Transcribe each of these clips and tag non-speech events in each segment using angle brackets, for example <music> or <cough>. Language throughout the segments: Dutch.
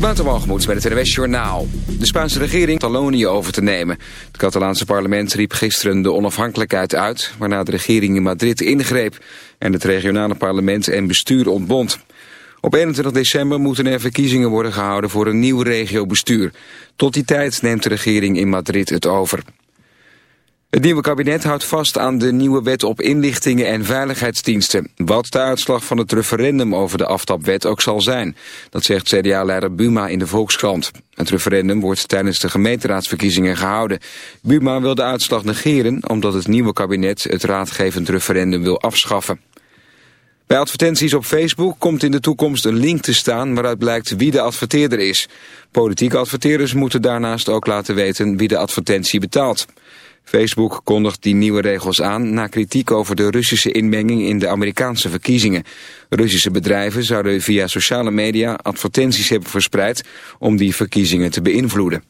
Waterwalgemoed met het NWS Journaal. De Spaanse regering Catalonië over te nemen. Het Catalaanse parlement riep gisteren de onafhankelijkheid uit... waarna de regering in Madrid ingreep... en het regionale parlement en bestuur ontbond. Op 21 december moeten er verkiezingen worden gehouden voor een nieuw regiobestuur. Tot die tijd neemt de regering in Madrid het over. Het nieuwe kabinet houdt vast aan de nieuwe wet op inlichtingen en veiligheidsdiensten. Wat de uitslag van het referendum over de aftapwet ook zal zijn. Dat zegt CDA-leider Buma in de Volkskrant. Het referendum wordt tijdens de gemeenteraadsverkiezingen gehouden. Buma wil de uitslag negeren omdat het nieuwe kabinet het raadgevend referendum wil afschaffen. Bij advertenties op Facebook komt in de toekomst een link te staan waaruit blijkt wie de adverteerder is. Politieke adverteerders moeten daarnaast ook laten weten wie de advertentie betaalt. Facebook kondigt die nieuwe regels aan na kritiek over de Russische inmenging in de Amerikaanse verkiezingen. Russische bedrijven zouden via sociale media advertenties hebben verspreid om die verkiezingen te beïnvloeden.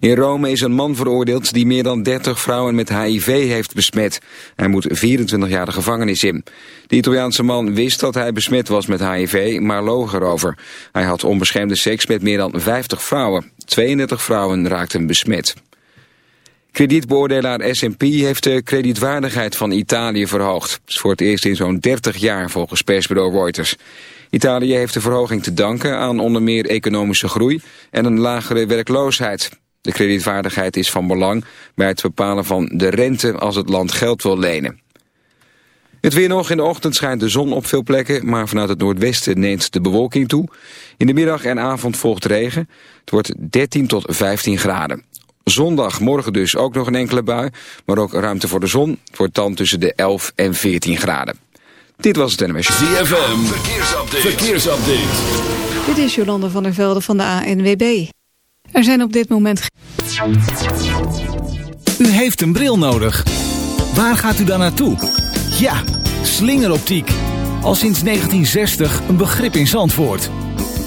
In Rome is een man veroordeeld die meer dan 30 vrouwen met HIV heeft besmet. Hij moet 24 jaar de gevangenis in. De Italiaanse man wist dat hij besmet was met HIV, maar loog erover. Hij had onbeschermde seks met meer dan 50 vrouwen. 32 vrouwen raakten besmet. Kredietbeoordelaar S&P heeft de kredietwaardigheid van Italië verhoogd. Is voor het eerst in zo'n 30 jaar volgens persbureau Reuters. Italië heeft de verhoging te danken aan onder meer economische groei en een lagere werkloosheid. De kredietwaardigheid is van belang bij het bepalen van de rente als het land geld wil lenen. Het weer nog. In de ochtend schijnt de zon op veel plekken, maar vanuit het noordwesten neemt de bewolking toe. In de middag en avond volgt regen. Het wordt 13 tot 15 graden. Zondag, morgen dus ook nog een enkele bui, maar ook ruimte voor de zon. Het wordt dan tussen de 11 en 14 graden. Dit was het NMS. ZFM, verkeersupdate. verkeersupdate. Dit is Jolande van der Velde van de ANWB. Er zijn op dit moment... U heeft een bril nodig. Waar gaat u dan naartoe? Ja, slingeroptiek. Al sinds 1960 een begrip in Zandvoort.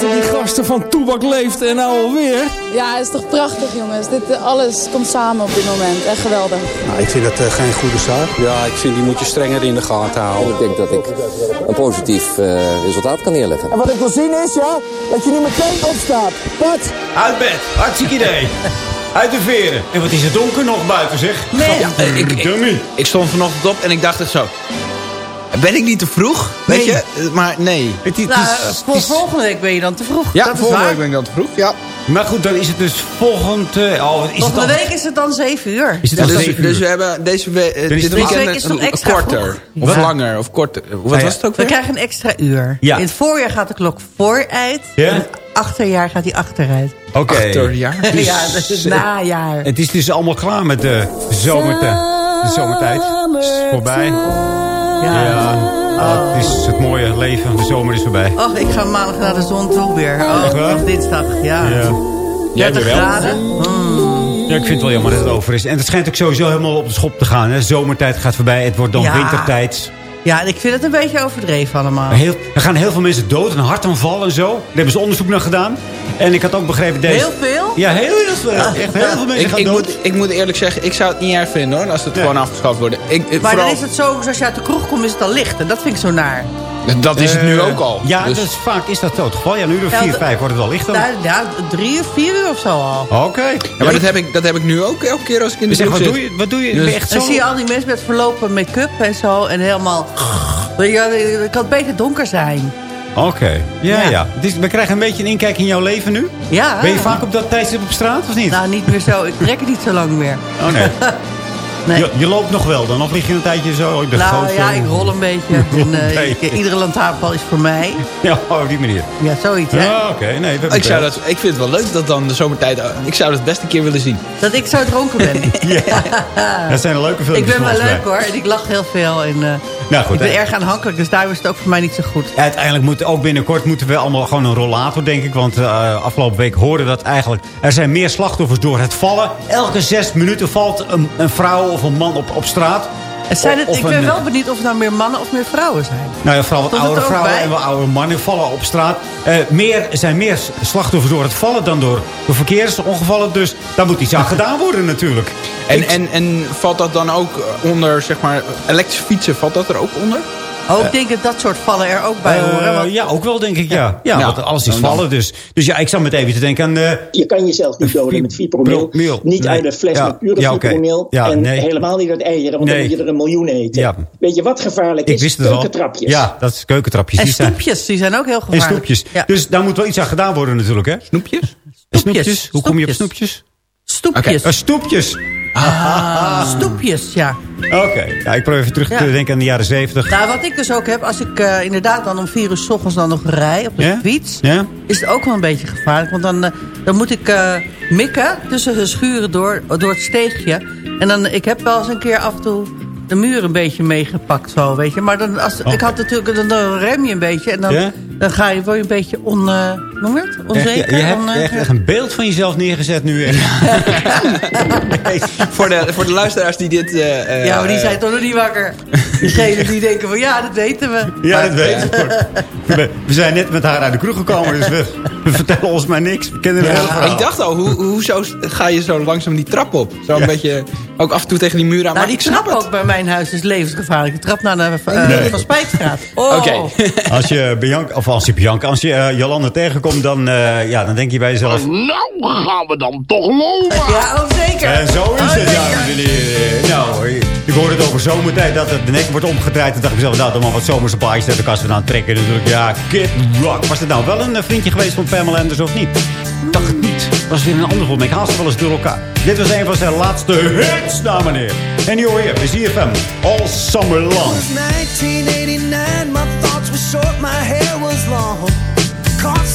zitten die gasten van Toebak Leeft en nou alweer. Ja, het is toch prachtig jongens. Dit, eh, alles komt samen op dit moment. Echt geweldig. Nou, ik vind dat uh, geen goede zaak. Ja, ik vind die moet je strenger in de gaten houden. Ik denk dat ik een positief uh, resultaat kan neerleggen. En wat ik wil zien is, ja, dat je niet meteen opstaat. Wat? Uit bed. Hartstikke idee. Uit de veren. En wat is het donker nog buiten, zeg. Nee. Ja, ik, ik, ik stond vanochtend op en ik dacht echt zo... Ben ik niet te vroeg? Weet Nee. je? Maar nee. Het is, Nou, het is- is- volgende week ben je dan te vroeg. Ja, dat is volgende week ben ik dan te vroeg. Ja. Maar goed, dan is het dus volgend... eh, oh, is het Volgende al, week is het dan 7 uur. is het Ja, al dus, dus uur? we hebben deze we eh, is dit weekend week is het nog een- extra korter. vroeg. Of langer. Of korter. Wat ja. was het ook We weer? krijgen een extra uur. Ja. In het voorjaar gaat de klok vooruit. Ja? In het achterjaar gaat die achteruit. Oké. Achterjaar. <laughs> ja, dat is het najaar. Het is dus allemaal klaar met de, zomertijd. de zomertijd. Het is voorbij. Ja. Ja. Ah, het is het mooie leven. De zomer is voorbij. Och, ik ga maandag naar de zon toe weer. Oh, Echt waar? of dinsdag, ja. Ja. Jij 30 weer wel? graden. Mm. Ja, Ja, ik vind het wel jammer dat het over is. En het schijnt ook sowieso helemaal op de schop te gaan. Hè. Zomertijd gaat voorbij, het wordt dan Ja. wintertijd. Ja, en ik vind het een beetje overdreven allemaal. Heel, er gaan heel veel mensen dood, een hartaanval en zo. Daar hebben ze onderzoek naar gedaan. En ik had ook begrepen... Deze... Heel veel? Ja, heel, heel veel. Echt heel veel mensen Ik, gaan ik, dood. moet, ik moet eerlijk zeggen, ik zou het niet erg vinden hoor, als het gewoon afgeschaft wordt. Ik- Maar vooral, dan is het zo, als je uit de kroeg komt, is het al licht. En dat vind ik zo naar. Dat is het nu ook al. Ja, Dus- is, vaak is dat zo het geval. Ja, nu door Ja, 4, dat- 5 wordt het wel licht dan. Nou, ja, drie of vier uur of zo al. Oké. Ja, maar dat heb, ik, dat heb ik nu ook elke keer als ik in de Dus zeg, kroeg wat zit. doe je? Wat doe je? Dus- echt Dan zo... zie je al die mensen met verlopen make-up en zo. En helemaal... Het kan beter donker zijn. Oké. Ja, ja. Ja. Is- we krijgen een beetje een inkijk in jouw leven nu. Ja. Ben je vaak op dat tijdstip op straat of niet? Nou, niet meer zo. Ik trek het niet zo lang meer. Oh nee. <laughs> Nee. Je, je loopt nog wel dan? Of lig je een tijdje zo? Ik ben Nou groot, ja, zo. ik rol een beetje. <laughs> En, eh, ik- iedere lantaarnpaal is voor mij. Ja, op die manier. Ja, zoiets, hè? Ja, oké. Nee, Ik, zou dat, ik vind het wel leuk dat dan de zomertijd... Ik zou dat best een keer willen zien. Dat ik zo dronken ben. <laughs> <laughs> Dat zijn leuke filmpjes ik ben wel leuk mij. hoor. En ik lach heel veel. En, eh, Nou goed, ik ben hè. erg aanhankelijk. Dus daarom is het ook voor mij niet zo goed. Uiteindelijk moet ook binnenkort moeten we allemaal gewoon een rollator, denk ik. Want eh, afgelopen week hoorden we dat eigenlijk... Er zijn meer slachtoffers door het vallen. Elke zes minuten valt een, een vrouw of een man op, op straat. Het zijn het, Of ik ben een- wel benieuwd of het nou meer mannen of meer vrouwen zijn. Nou ja, vooral wat Komt oudere er vrouwen bij? en wat oudere mannen vallen op straat. Eh, meer, er zijn meer slachtoffers door het vallen dan door, door verkeersongevallen. Dus daar moet iets aan <laughs> gedaan worden natuurlijk. En, en, en valt dat dan ook onder, zeg maar, elektrische fietsen, valt dat er ook onder? Oh, ik denk dat dat soort vallen er ook bij Eh, horen. Want ja, ook wel denk ik, ja. Ja, Ja. want alles is dan- vallen. Dus, dus ja, ik zat met even te denken aan... eh, Je kan jezelf niet doden met 4 promil. promil. Niet Nee. uit een fles Ja. met pure Ja, 4 oké. promil. Ja, en nee. helemaal niet uit eieren, want Nee. dan moet je er een miljoen eten. Ja. Weet je wat gevaarlijk ik is? wist het al. Keukentrapjes. Ja, dat is keukentrapjes. en die zijn- stoepjes, die zijn ook heel En gevaarlijk. snoepjes. Ja. Dus daar moet wel iets aan gedaan worden natuurlijk, hè? Snoepjes? Snoepjes. Hoe kom je op snoepjes? Stoepjes. Eh, stoepjes. Ah. Stoepjes, ja. Oké. Ja, ik probeer even terug Ja. te denken aan de jaren zeventig. Nou, wat ik dus ook heb, als ik eh, inderdaad dan om vier uur s ochtends dan nog rij op de fiets... Is het ook wel een beetje gevaarlijk. Want dan, eh, dan moet ik eh, mikken tussen de schuren door, door het steegje. En dan, ik heb wel eens een keer af en toe de muur een beetje meegepakt, zo, weet je. Maar dan, als, ik had natuurlijk, dan, dan rem je een beetje en dan? Dan ga je, word je een beetje on, eh, noem het? Echt, onzeker. je, je hebt on, echt, een beeld van jezelf neergezet nu. En, <laughs> Voor de, voor de luisteraars die dit... eh, eh, ja, maar die zijn toch nog niet wakker. Diegenen die denken van, ja, dat weten we. ja, Maar- dat weet ik. We, we zijn net met haar uit de kroeg gekomen, dus we, we vertellen ons maar niks. We kennen het. Ik dacht al, hoe, hoezo ga je zo langzaam die trap op? Zo een beetje, ook af en toe tegen die muur aan. Nou, maar die ik snap trap ook bij mijn huis is levensgevaarlijk. De trap naar de Nee. Van Spijkstraat. Oh. Oké. Als je Bianca, of als je Bianca, als je eh, Jolanda tegenkomt, dan, eh, ja, dan denk je bij jezelf... Nou gaan we dan toch lopen. Ja, oh zeker. En zo is Oh, het, dames en heren. Nou, ik hoorde het over zomertijd dat het de nek wordt omgedraaid. Toen dacht ik mezelf, nou, dan maar wat zomerse plaatjes uit de kast vandaan trekken. Natuurlijk, ja, Kid Rock. Was het nou wel een eh, vriendje geweest van Pamela Anderson of niet? Ik dacht het niet. Was weer een ander volk. Ik haal ze wel eens door elkaar. Dit was een van zijn laatste hits, dames en heren. En die hoor je bij ZFM. All summer long. It was 1989, my thoughts were short, my. Caught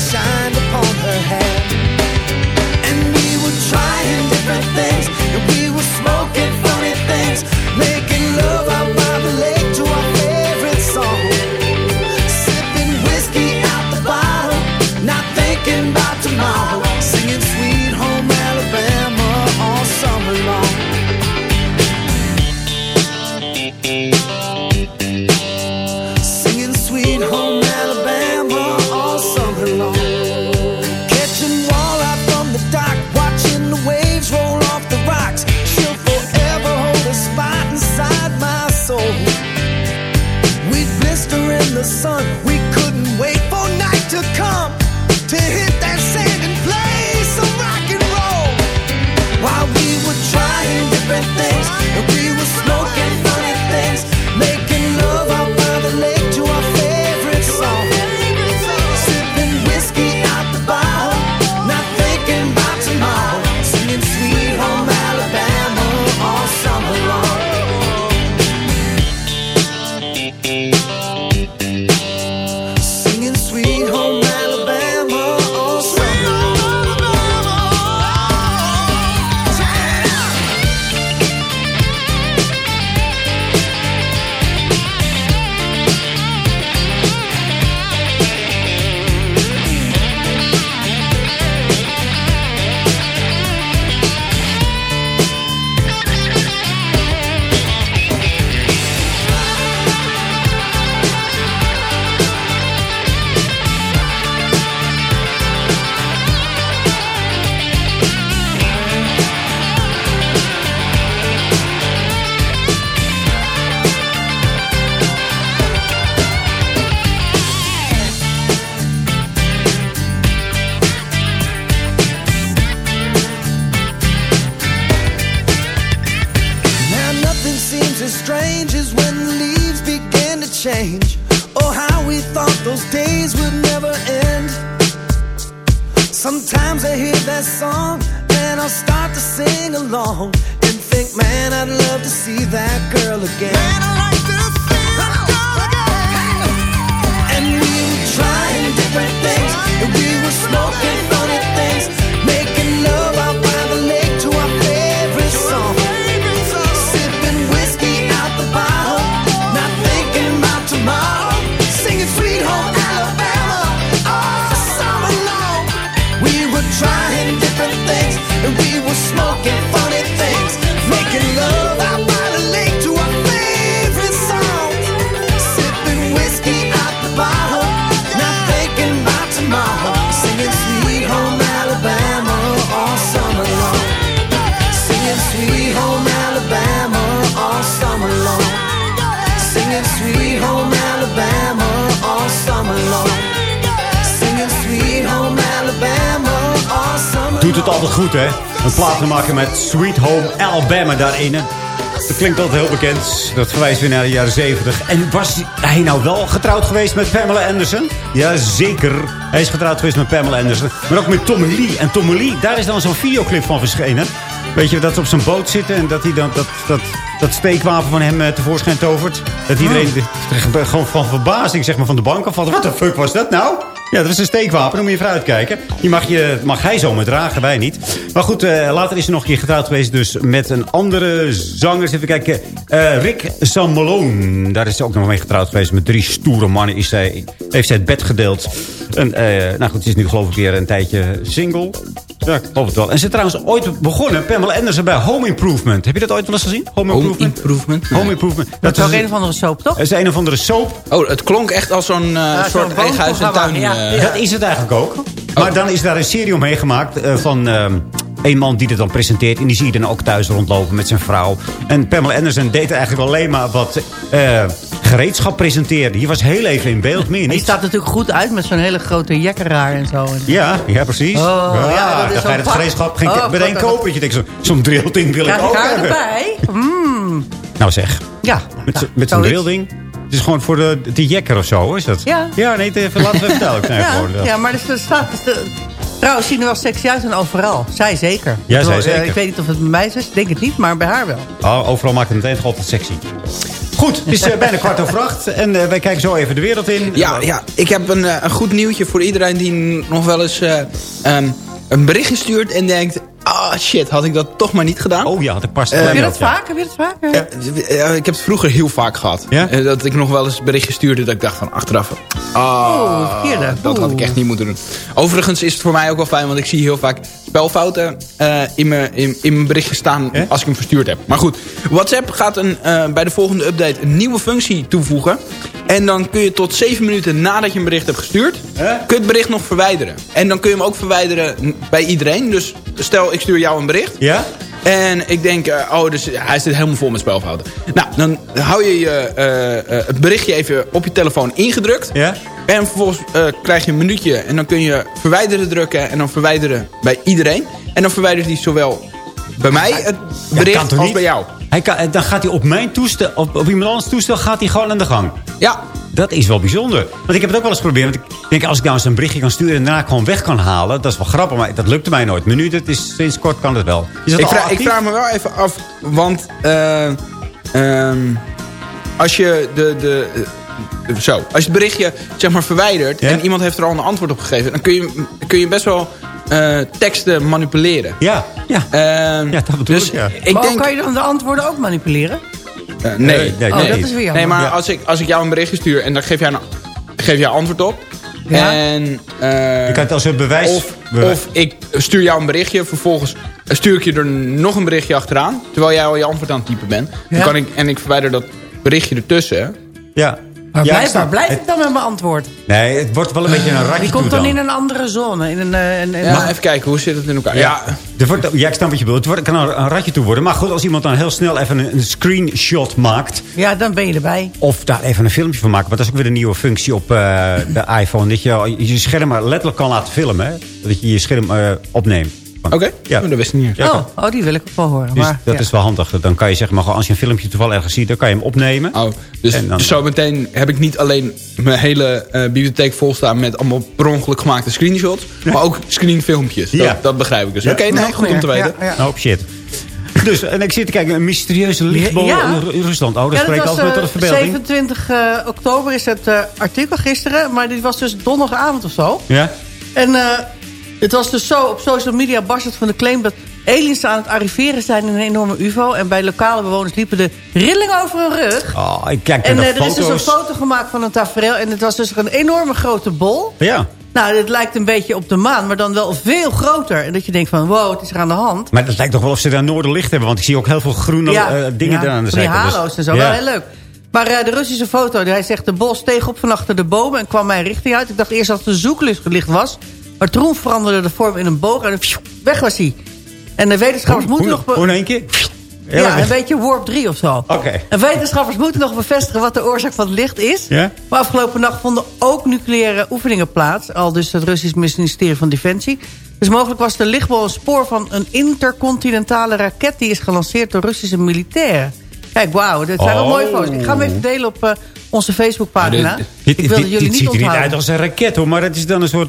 Shine. That song and I'll start to sing along and think, man, I'd love to see that girl again. Man, altijd goed, hè? Een plaat te maken met Sweet Home Alabama daarin. Dat klinkt altijd heel bekend. Dat verwijst weer naar de jaren 70. En was hij nou wel getrouwd geweest met Pamela Anderson? Jazeker. Hij is getrouwd geweest met Pamela Anderson. Maar ook met Tommy Lee. En Tommy Lee, daar is dan zo'n videoclip van verschenen. Weet je, dat ze op zijn boot zitten en dat hij dan dat, dat, dat steekwapen van hem eh, tevoorschijn tovert. Dat iedereen de- gewoon van verbazing zeg maar, van de bank afvalt. Wat de fuck was dat nou? Ja, dat is een steekwapen. Moet je vooruit kijken. Die mag, je, mag hij zomaar dragen, wij niet. Maar goed, eh, later is ze nog een keer getrouwd geweest. Dus met een andere zanger. Even kijken. Eh, Rick Sammalone. Daar is ze ook nog mee getrouwd geweest. Met drie stoere mannen is heeft zij het bed gedeeld. En, eh, nou goed, ze is nu geloof ik weer een tijdje single. Ja, het wel. En ze is trouwens ooit begonnen, Pamela Anderson, bij Home Improvement. Heb je dat ooit wel eens gezien? Home Home Improvement? Home Improvement. Dat is ook een of andere soap, toch? dat is een of andere soap. Oh, het klonk echt als zo'n eh, zo'n soort eigen huis en tuin. woonprogramma, ja. eh, Dat is het eigenlijk ook. Maar dan is daar een serie omheen gemaakt eh, van ehm, een man die het dan presenteert. En die zie je dan ook thuis rondlopen met zijn vrouw. En Pamela Anderson deed eigenlijk alleen maar wat eh, gereedschap presenteren. Die was heel even in beeld, meer Die niet. staat natuurlijk goed uit met zo'n hele grote jekkeraar en zo. Ja, ja, precies. Oh, ja, dat is dan ga je het gereedschap geen Oh, meteen kopen. Je denkt, zo- zo'n drillding wil ik ook ik hebben. erbij? Mm. Nou zeg, Ja. met, Nou, zo- met zo'n drillding. Het is gewoon voor de, de jekker of zo, is dat? Ja. Ja, nee, even, laten we even duidelijk zijn Ja, ja, maar er staat... Trouwens, zien er wel sexy uit en overal. Zij zeker. Ja, Ik zij bedoel, eh, zeker. Ik weet niet of het bij mij is, ik denk het niet, maar bij haar wel. Oh, overal maakt het meteen altijd sexy. Goed, het is eh, bijna kwart over acht. En eh, wij kijken zo even de wereld in. Ja, ja, ik heb een, eh, een goed nieuwtje voor iedereen die nog wel eens eh, ehm, een berichtje stuurt en denkt... Ah, shit, had ik dat toch maar niet gedaan? Oh ja, had ik pas... Eh, Heb je dat vaak? Heb je dat vaak? Ja. Eh, eh, ik heb het vroeger heel vaak gehad. Ja? Eh, dat ik nog wel eens berichtjes stuurde dat ik dacht van achteraf... Ah, verkeerde. dat had ik echt niet moeten doen. Overigens is het voor mij ook wel fijn, want ik zie heel vaak spelfouten eh, in, mijn, in, in mijn berichtje staan als ik hem verstuurd heb. Maar goed, WhatsApp gaat een, eh, bij de volgende update een nieuwe functie toevoegen. En dan kun je tot 7 minuten nadat je een bericht hebt gestuurd, kun je het bericht nog verwijderen. En dan kun je hem ook verwijderen bij iedereen. Dus stel ik stuur jou een bericht. Ja? En ik denk, eh, oh, dus hij zit helemaal vol met spelfouten. Nou, dan hou je, je eh, eh, het berichtje even op je telefoon ingedrukt. Ja? En vervolgens krijg je een minuutje en dan kun je verwijderen drukken en dan verwijderen bij iedereen. En dan verwijdert hij zowel bij mij het bericht als bij jou. Hij kan, dan gaat hij op mijn toestel, op, op iemand anders toestel, gaat hij gewoon aan de gang. Ja, Dat is wel bijzonder. Want ik heb het ook wel eens geprobeerd. Want ik denk, als ik nou eens een berichtje kan sturen en daarna gewoon weg kan halen. Dat is wel grappig, maar dat lukte mij nooit. Menu, dat is, sinds kort kan het wel. Is dat ik, al vraag, ik vraag me wel even af, want eh, ehm, als je de... de eh, zo, als je het berichtje zeg maar verwijdert Ja? en iemand heeft er al een antwoord op gegeven... dan kun je, kun je best wel eh, teksten manipuleren. Ja, ja. Ehm, Ja, dat bedoel dus ik, ja. ik maar denk, kan je dan de antwoorden ook manipuleren? Eh, nee. Nee, nee, Oh, nee. dat is weer jammer. Nee, maar Ja. als, ik, als ik jou een berichtje stuur en dan geef jij, een, geef jij antwoord op. Ja. En, eh, Je kan het als een bewijs... of, bewijs- of ik stuur jou een berichtje, vervolgens stuur ik je er nog een berichtje achteraan. Terwijl jij al je antwoord aan het typen bent. Dan kan ik, en ik verwijder dat berichtje ertussen. Ja. Waar, Ja, blijf, blijf Het- ik dan met mijn antwoord? Nee, het wordt wel een beetje een ratje Die komt dan dan. in een andere zone. In een, eh, een, een- Maar even kijken, hoe zit het in elkaar? Ja, Er wordt, ja, ik snap wat je bedoelt. Het wordt, kan een ratje toe worden. Maar goed, als iemand dan heel snel even een, een screenshot maakt... ja, dan ben je erbij. Of daar even een filmpje van maken. Want dat is ook weer een nieuwe functie op eh, <laughs> de iPhone. Dat je je scherm maar letterlijk kan laten filmen. Hè? Dat je je scherm eh, opneemt. Oké, Ja. Oh, dat wist ik niet. Ja, oh, oh, die wil ik ook wel horen. Dus maar, dat ja. is wel handig. Dan kan je zeg maar, als je een filmpje toevallig ergens ziet, dan kan je hem opnemen. Oh, dus, dan- dus zometeen heb ik niet alleen mijn hele eh, bibliotheek volstaan met allemaal per ongeluk gemaakte screenshots, maar ook screenfilmpjes. Ja. Dat, dat begrijp ik dus. Ja. Oké, nee, Nog goed om te weten. Ja, ja. Nou, shit. Dus, en ik zit te kijken, een mysterieuze lichtbol Ja. in Rusland. Oh, dat Ja, spreekt altijd tot de eh, verbeelding. 27 eh, oktober is het eh, artikel gisteren. Maar dit was dus donderdagavond of zo. Ja? En eh, het was dus zo, op social media barst het van de claim... dat aliens aan het arriveren zijn in een enorme ufo. En bij lokale bewoners liepen de rillingen over hun rug. Oh, ik kijk En naar eh, de er is dus een foto gemaakt van een tafereel. En het was dus een enorme grote bol. Ja, Nou, het lijkt een beetje op de maan, maar dan wel veel groter. En dat je denkt van, wow, het is er aan de hand. maar het lijkt toch wel of ze daar noorderlicht hebben. Want ik zie ook heel veel groene eh, dingen daar aan de zijkant. Dus- halo's en zo, ja. wel heel leuk. Maar eh, de Russische foto, hij zegt... de bol steeg op van achter de bomen en kwam mijn richting uit. Ik dacht eerst dat het een zoeklicht was. Maar toen veranderde de vorm in een boog en weg was hij. En de wetenschappers Hoe, moeten hoe, nog... hoe in één keer? ja, een beetje warp 3 of zo. Oké. En wetenschappers moeten nog bevestigen wat de oorzaak van het licht is. Ja? Maar afgelopen nacht vonden ook nucleaire oefeningen plaats. Al dus het Russisch ministerie van Defensie. Dus mogelijk was de lichtbol een spoor van een intercontinentale raket... die is gelanceerd door Russische militairen. Kijk, wauw, dit zijn wel Oh. mooie foto's. Ik ga hem even delen op eh, onze Facebookpagina. Maar dit- Dit, ik wil dit- jullie dit niet ziet er niet uit als een raket hoor. Maar het is dan een soort...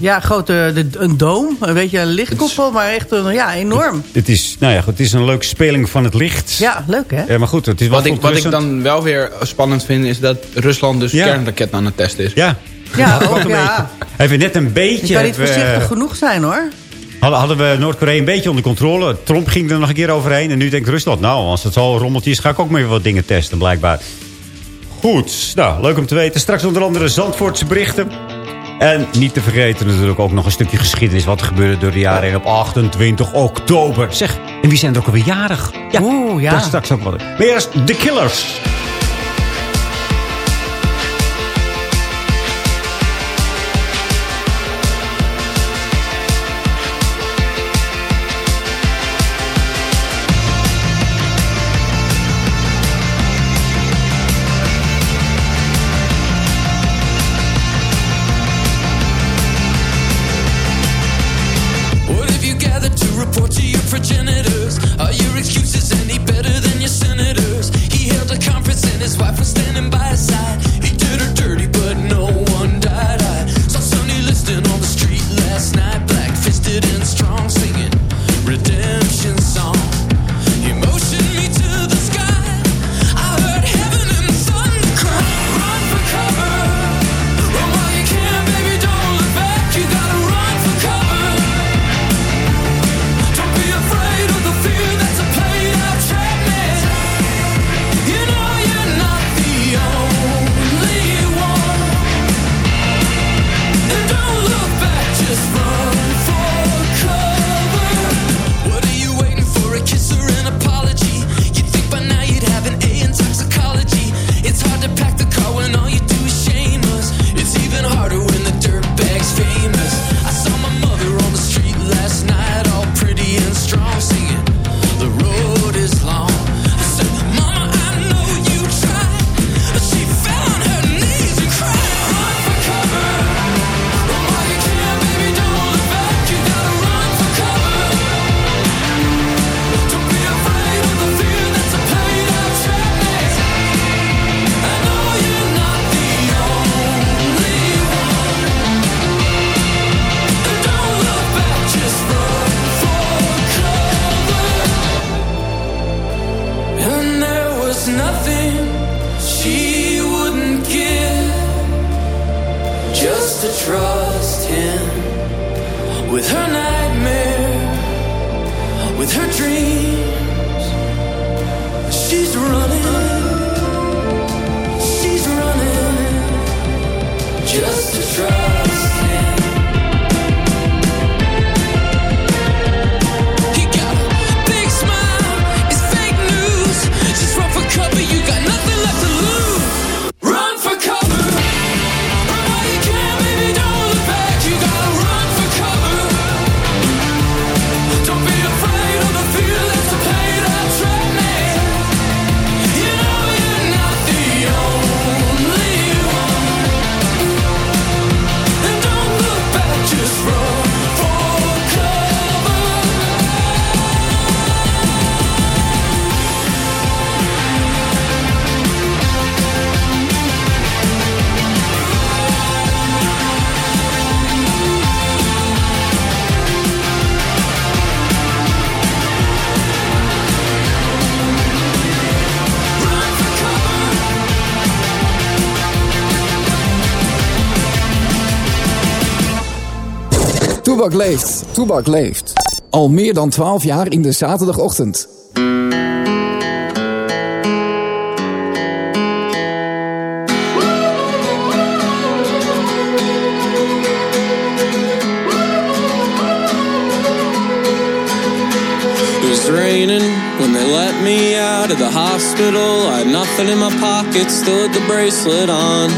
Ja, grote, de, een doom, een beetje een lichtkoepel, maar echt een, ja, enorm. Het is, nou ja, goed, het is een leuke speling van het licht. Ja, leuk hè? Ja, maar goed, het is wel Wat ik, wat ik dan wel weer spannend vind, is dat Rusland dus Ja. kernraketten aan het testen is. Ja, Ja, <laughs> Ook ja. even net een beetje... Je kan niet voorzichtig genoeg zijn hoor. Hadden, hadden we Noord-Korea een beetje onder controle. Trump ging er nog een keer overheen. En nu denkt Rusland, nou, als het zo rommeltje is... ga ik ook maar weer wat dingen testen, blijkbaar. Goed, nou, leuk om te weten. Straks onder andere Zandvoortse berichten. En niet te vergeten natuurlijk ook nog een stukje geschiedenis... wat er gebeurde door de jaren heen op 28 oktober. Zeg, en wie zijn er ook alweer jarig? Ja, Oeh, ja. dat is straks ook wat. Maar eerst The Killers. Toebak leeft. Toebak leeft. Al meer dan 12 jaar in de zaterdagochtend. When they let me out of the hospital. I had nothing in my pocket, still had the bracelet on.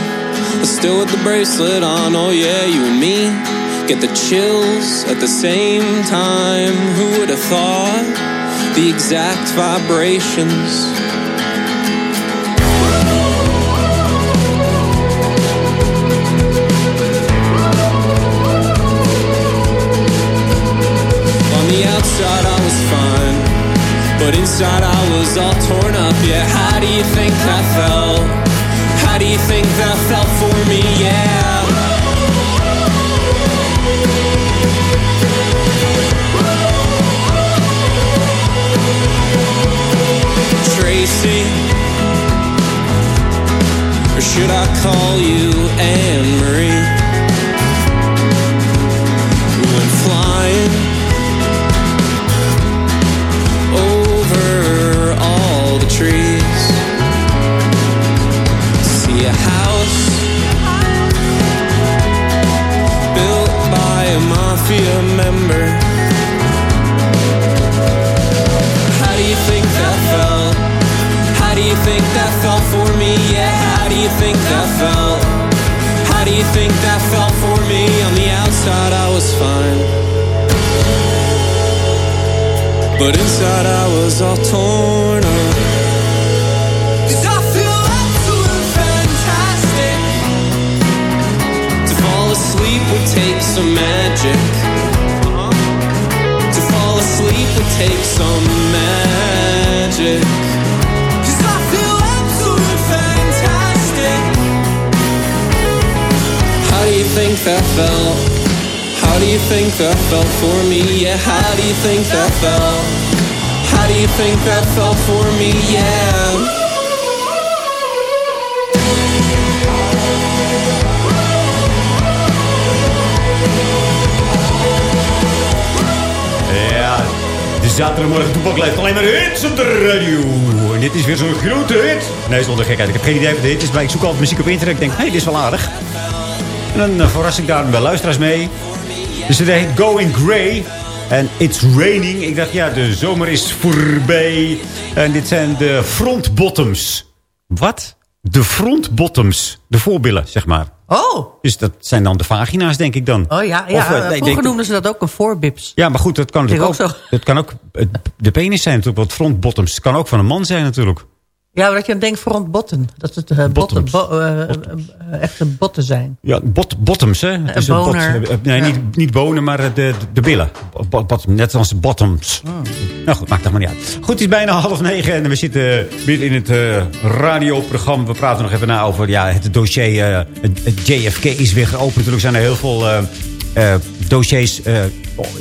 Still with the bracelet on, oh yeah, you and me get the chills at the same time. Who would have thought the exact vibrations? On the outside, I was fine, but inside, I was all torn up. Yeah, how do you think that felt? How do you think that felt for me? Yeah. Should I call you Anne Marie? But inside, I was all torn up. I feel absolute fantastic. To fall asleep would take some magic. To fall asleep would take some magic. 'Cause I feel absolute fantastic. How do you think that felt? How do you think that felt for me? Yeah, how do you think that felt? How do you think that felt for me? Yeah. De zaterdagmorgen toepak leeft alleen maar hits op de radio. En dit is weer zo'n grote hit. Nee, zonder gekheid. Ik heb geen idee wat dit is, maar ik zoek altijd muziek op internet. Ik denk, hé, hey, dit is wel aardig. En dan eh, verras ik daar bij luisteraars mee. Dus het heet Going Grey. En It's Raining. Ik dacht, ja, de zomer is voorbij. En dit zijn de frontbottoms. Wat? De frontbottoms. De voorbillen, zeg maar. Oh. Dus dat zijn dan de vagina's, denk ik dan. Oh ja, ja Of, nee, vroeger denk- noemden ze dat ook een voorbips. Ja, maar goed, dat kan natuurlijk ook. ook Het kan ook de penis zijn natuurlijk, wat frontbottoms. Het kan ook van een man zijn natuurlijk. Ja, maar dat je dan denkt front botten. Dat het uh, botten, bo- eh, eh, eh, echte botten zijn. Ja, bot, bottoms, hè? Het Eh, is eh, nee, Ja. niet, niet bonen, maar eh, de, de billen. Bot, net als bottoms. Oh. Nou goed, maakt dat maar niet uit. Goed, het is bijna half negen en we zitten midden in het eh, radioprogramma. We praten nog even na over ja, het dossier. eh, het, JFK is weer geopend. Natuurlijk zijn er heel veel eh, eh, dossiers eh,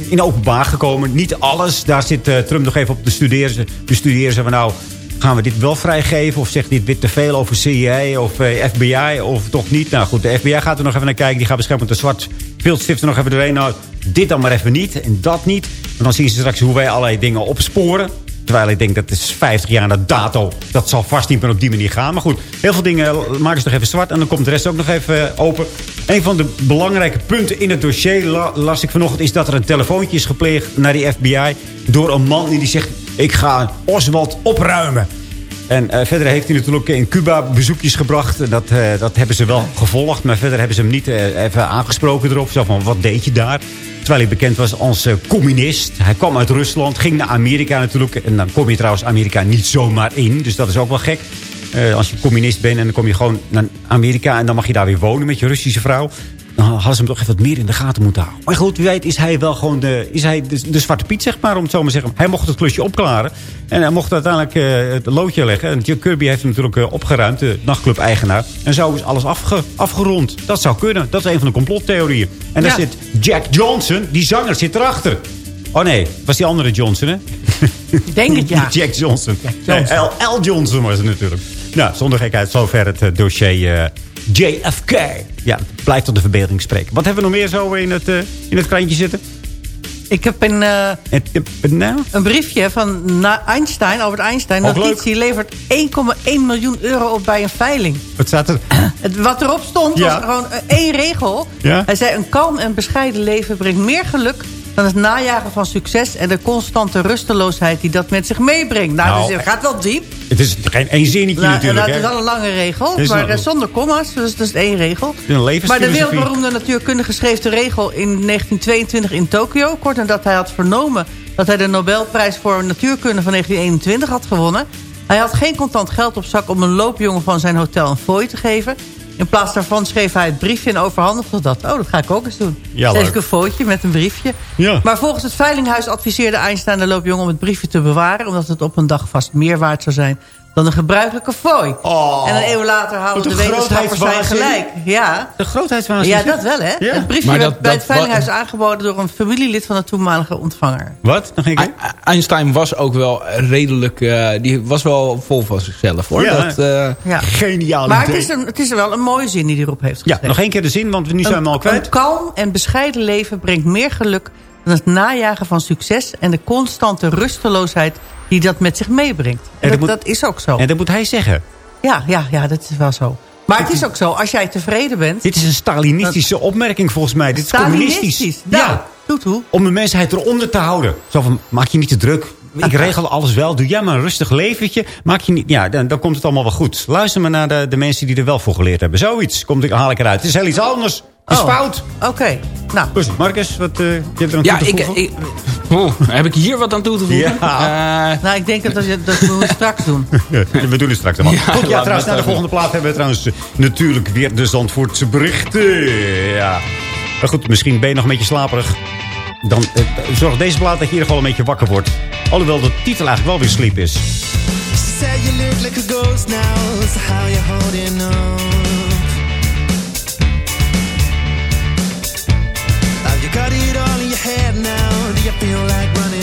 in openbaar gekomen. Niet alles. Daar zit eh, Trump nog even op te studeren. Ze bestuderen ze van nou... Gaan we dit wel vrijgeven? Of zegt dit weer te veel over CIA of eh, FBI? Of toch niet? Nou goed, de FBI gaat er nog even naar kijken. Die gaat beschermd met de zwart viltstift er nog even doorheen. Nou, dit dan maar even niet en dat niet. En dan zien ze straks hoe wij allerlei dingen opsporen. Terwijl ik denk dat is 50 jaar na dato. Dat zal vast niet meer op die manier gaan. Maar goed, heel veel dingen maken ze nog even zwart. En dan komt de rest ook nog even eh, open. Een van de belangrijke punten in het dossier la- las ik vanochtend... is dat er een telefoontje is gepleegd naar die FBI... door een man die zegt... ik ga Oswald opruimen. En eh, verder heeft hij natuurlijk in Cuba bezoekjes gebracht. Dat, eh, dat hebben ze wel gevolgd. Maar verder hebben ze hem niet eh, even aangesproken erop. Zo van, wat deed je daar? Terwijl hij bekend was als communist. Hij kwam uit Rusland, ging naar Amerika natuurlijk. En dan kom je trouwens Amerika niet zomaar in. Dus dat is ook wel gek. Als je communist bent en dan kom je gewoon naar Amerika... en dan mag je daar weer wonen met je Russische vrouw. Dan hadden ze hem toch even wat meer in de gaten moeten houden. Maar goed, wie weet is hij wel gewoon de, is hij de, de zwarte piet, zeg maar, om het zo maar te zeggen. Hij mocht het klusje opklaren. En hij mocht uiteindelijk eh, het loodje leggen. En Jack Kirby heeft hem natuurlijk eh, opgeruimd, de nachtclub-eigenaar. En zo is alles afge, afgerond. Dat zou kunnen. Dat is een van de complottheorieën. En daar Ja. zit Jack Johnson, die zanger, zit erachter. Oh nee, was die andere Johnson, hè? Ik denk het, ja. <laughs> Jack Johnson. Johnson. Nee, L. L. Johnson was het natuurlijk. Nou, zonder gekheid, zover het eh, dossier JFK. Ja, het blijft tot de verbeelding spreken. Wat hebben we nog meer zo in het, eh, in het krantje zitten? Ik heb een, eh, Het, nou? een briefje van Einstein, Albert Einstein. Leuk. Notitie levert 1,1 miljoen euro op bij een veiling. Wat staat er? Het, wat erop stond Ja. was gewoon eh, één regel. Ja. Hij zei, een kalm en bescheiden leven brengt meer geluk... dan het najagen van succes en de constante rusteloosheid die dat met zich meebrengt. Nou, Nou, dus het gaat wel diep. Het is geen één zinnetje Nou, natuurlijk. dat hè? is wel een lange regel, maar eh, zonder comma's. Dus dat is één regel. Een Maar de wereldberoemde natuurkundige schreef de regel in 1922 in Tokio. Kort nadat hij had vernomen dat hij de Nobelprijs voor natuurkunde van 1921 had gewonnen. Hij had geen contant geld op zak om een loopjongen van zijn hotel een fooi te geven. In plaats daarvan schreef hij het briefje en overhandigde dat. Oh, dat ga ik ook eens doen. Ja, leuk. een fooitje met een briefje. Ja. Maar volgens het Veilinghuis adviseerde Einstein de loopjongen om het briefje te bewaren... omdat het op een dag vast meer waard zou zijn dan een gebruikelijke fooi. En een eeuw later haalden Wat de wetenschappers zijn gelijk. Ja. De grootheidswaanzin. Ja, dat wel, hè? Ja. Het briefje werd dat- bij dat- het Veilinghuis aangeboden... door een familielid van de toenmalige ontvanger. Wat? Nog een keer? Einstein was ook wel redelijk... eh, die was wel vol van zichzelf, hoor. Ja. Dat, eh, Ja. Geniaal Maar het is, een, het is wel een mooie zin die hij erop heeft Ja, gezet. nog één keer de zin, want nu zijn we hem al kwijt. een kalm en bescheiden leven brengt meer geluk... dan het najagen van succes... en de constante rusteloosheid die dat met zich meebrengt. En dat dat, moet- dat is ook zo. En dat moet hij zeggen. Ja, ja, ja, dat is wel zo. Maar het is ook zo, als jij tevreden bent... Dit is een Stalinistische opmerking volgens mij. Dit is communistisch. Stalinistisch. Ja, doet hoe. Om de mensheid eronder te houden. Zo van, maak je niet te druk. Ik regel alles wel. Doe jij maar een rustig leventje. Maak je niet, ja, dan, dan komt het allemaal wel goed. Luister maar naar de, de mensen die er wel voor geleerd hebben. Zoiets komt, haal ik eruit. Het is heel iets anders. Het is Oh. fout. Oké, nou. Dus Marcus, wat uh, je hebt er aan ja, ik, ik, oh, heb ik hier wat aan toe te voegen? Ja. Eh, Nou, ik denk dat, dat, dat we het straks doen. <laughs> we doen het straks allemaal. Ja, Goed, ja, trouwens, naar de volgende plaat hebben we trouwens eh, natuurlijk weer de Zandvoortse berichten. Ja. Maar goed, misschien ben je nog een beetje slaperig. Dan eh, zorg deze plaat dat je in ieder geval een beetje wakker wordt. Alhoewel de titel eigenlijk wel weer sleep is. She said you look like a ghost now, so how you holding on? Have you got it all in your head now? Do you feel like running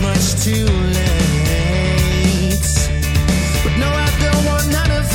much too late. But no, I don't want none of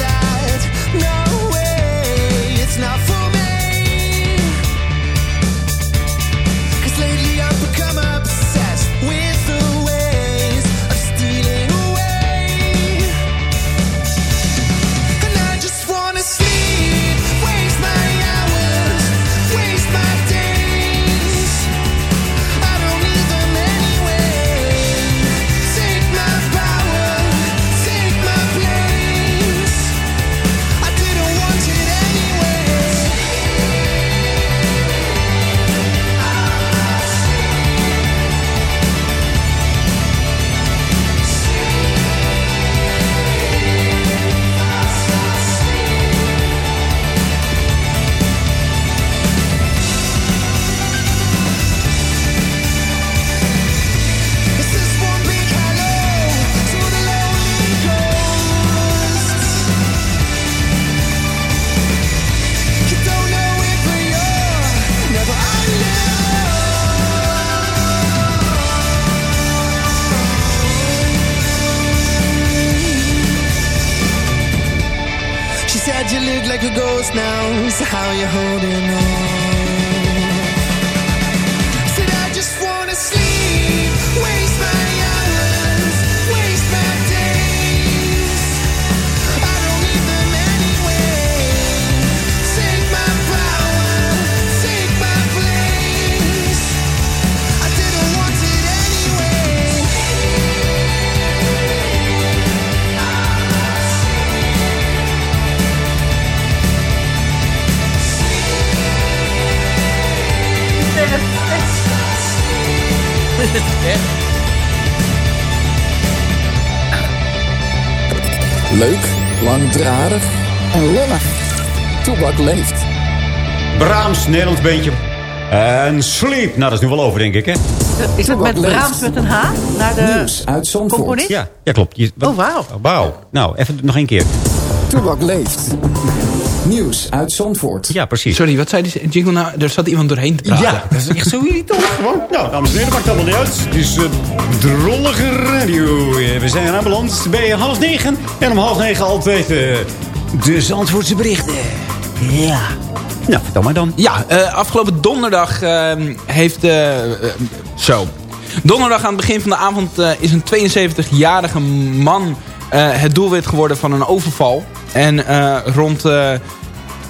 en lollig. Toebak leeft. Braams, Nederlands beentje. En sleep. Nou, dat is nu wel over, denk ik, hè? Is het met. Braams met een H? Naar de Nieuws uit Zandvoort. componist? Ja, ja klopt. Je- wat- Oh, wauw. Wauw. Nou, even nog één keer. Toebak leeft. Nieuws uit Zandvoort. Ja, precies. Sorry, wat zei die jingle nou? Er zat iemand doorheen te praten. Ja, dat is echt zo irritant gewoon. Nou, dames en heren, maakt allemaal niet uit. Het is uh, drollige radio. Eh, We zijn aanbeland bij half negen. En om half negen altijd eh, de Zandvoortse berichten. Ja. Nou, vertel maar dan. Ja, eh, afgelopen donderdag ehm, heeft... eh, eh, zo. Donderdag aan het begin van de avond eh, is een 72-jarige man eh, het doelwit geworden van een overval. En eh, rond eh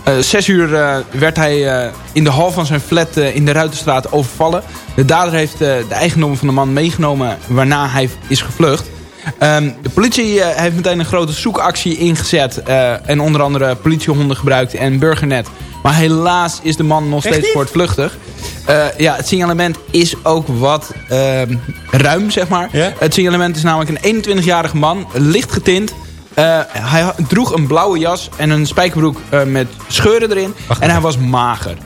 eh, 6 uur eh, werd hij eh, in de hal van zijn flat eh, in de Ruitenstraat overvallen. De dader heeft eh, de eigendom van de man meegenomen waarna hij is gevlucht. Ehm, de politie eh, heeft meteen een grote zoekactie ingezet. eh, en onder andere politiehonden gebruikt en burgernet. Maar helaas is de man nog steeds voortvluchtig. Eh ja, het signalement is ook wat ehm, ruim, zeg maar. Het signalement is namelijk een 21-jarige man, licht getint. Hij droeg een blauwe jas en een spijkerbroek met scheuren erin. Wacht en hij was mager.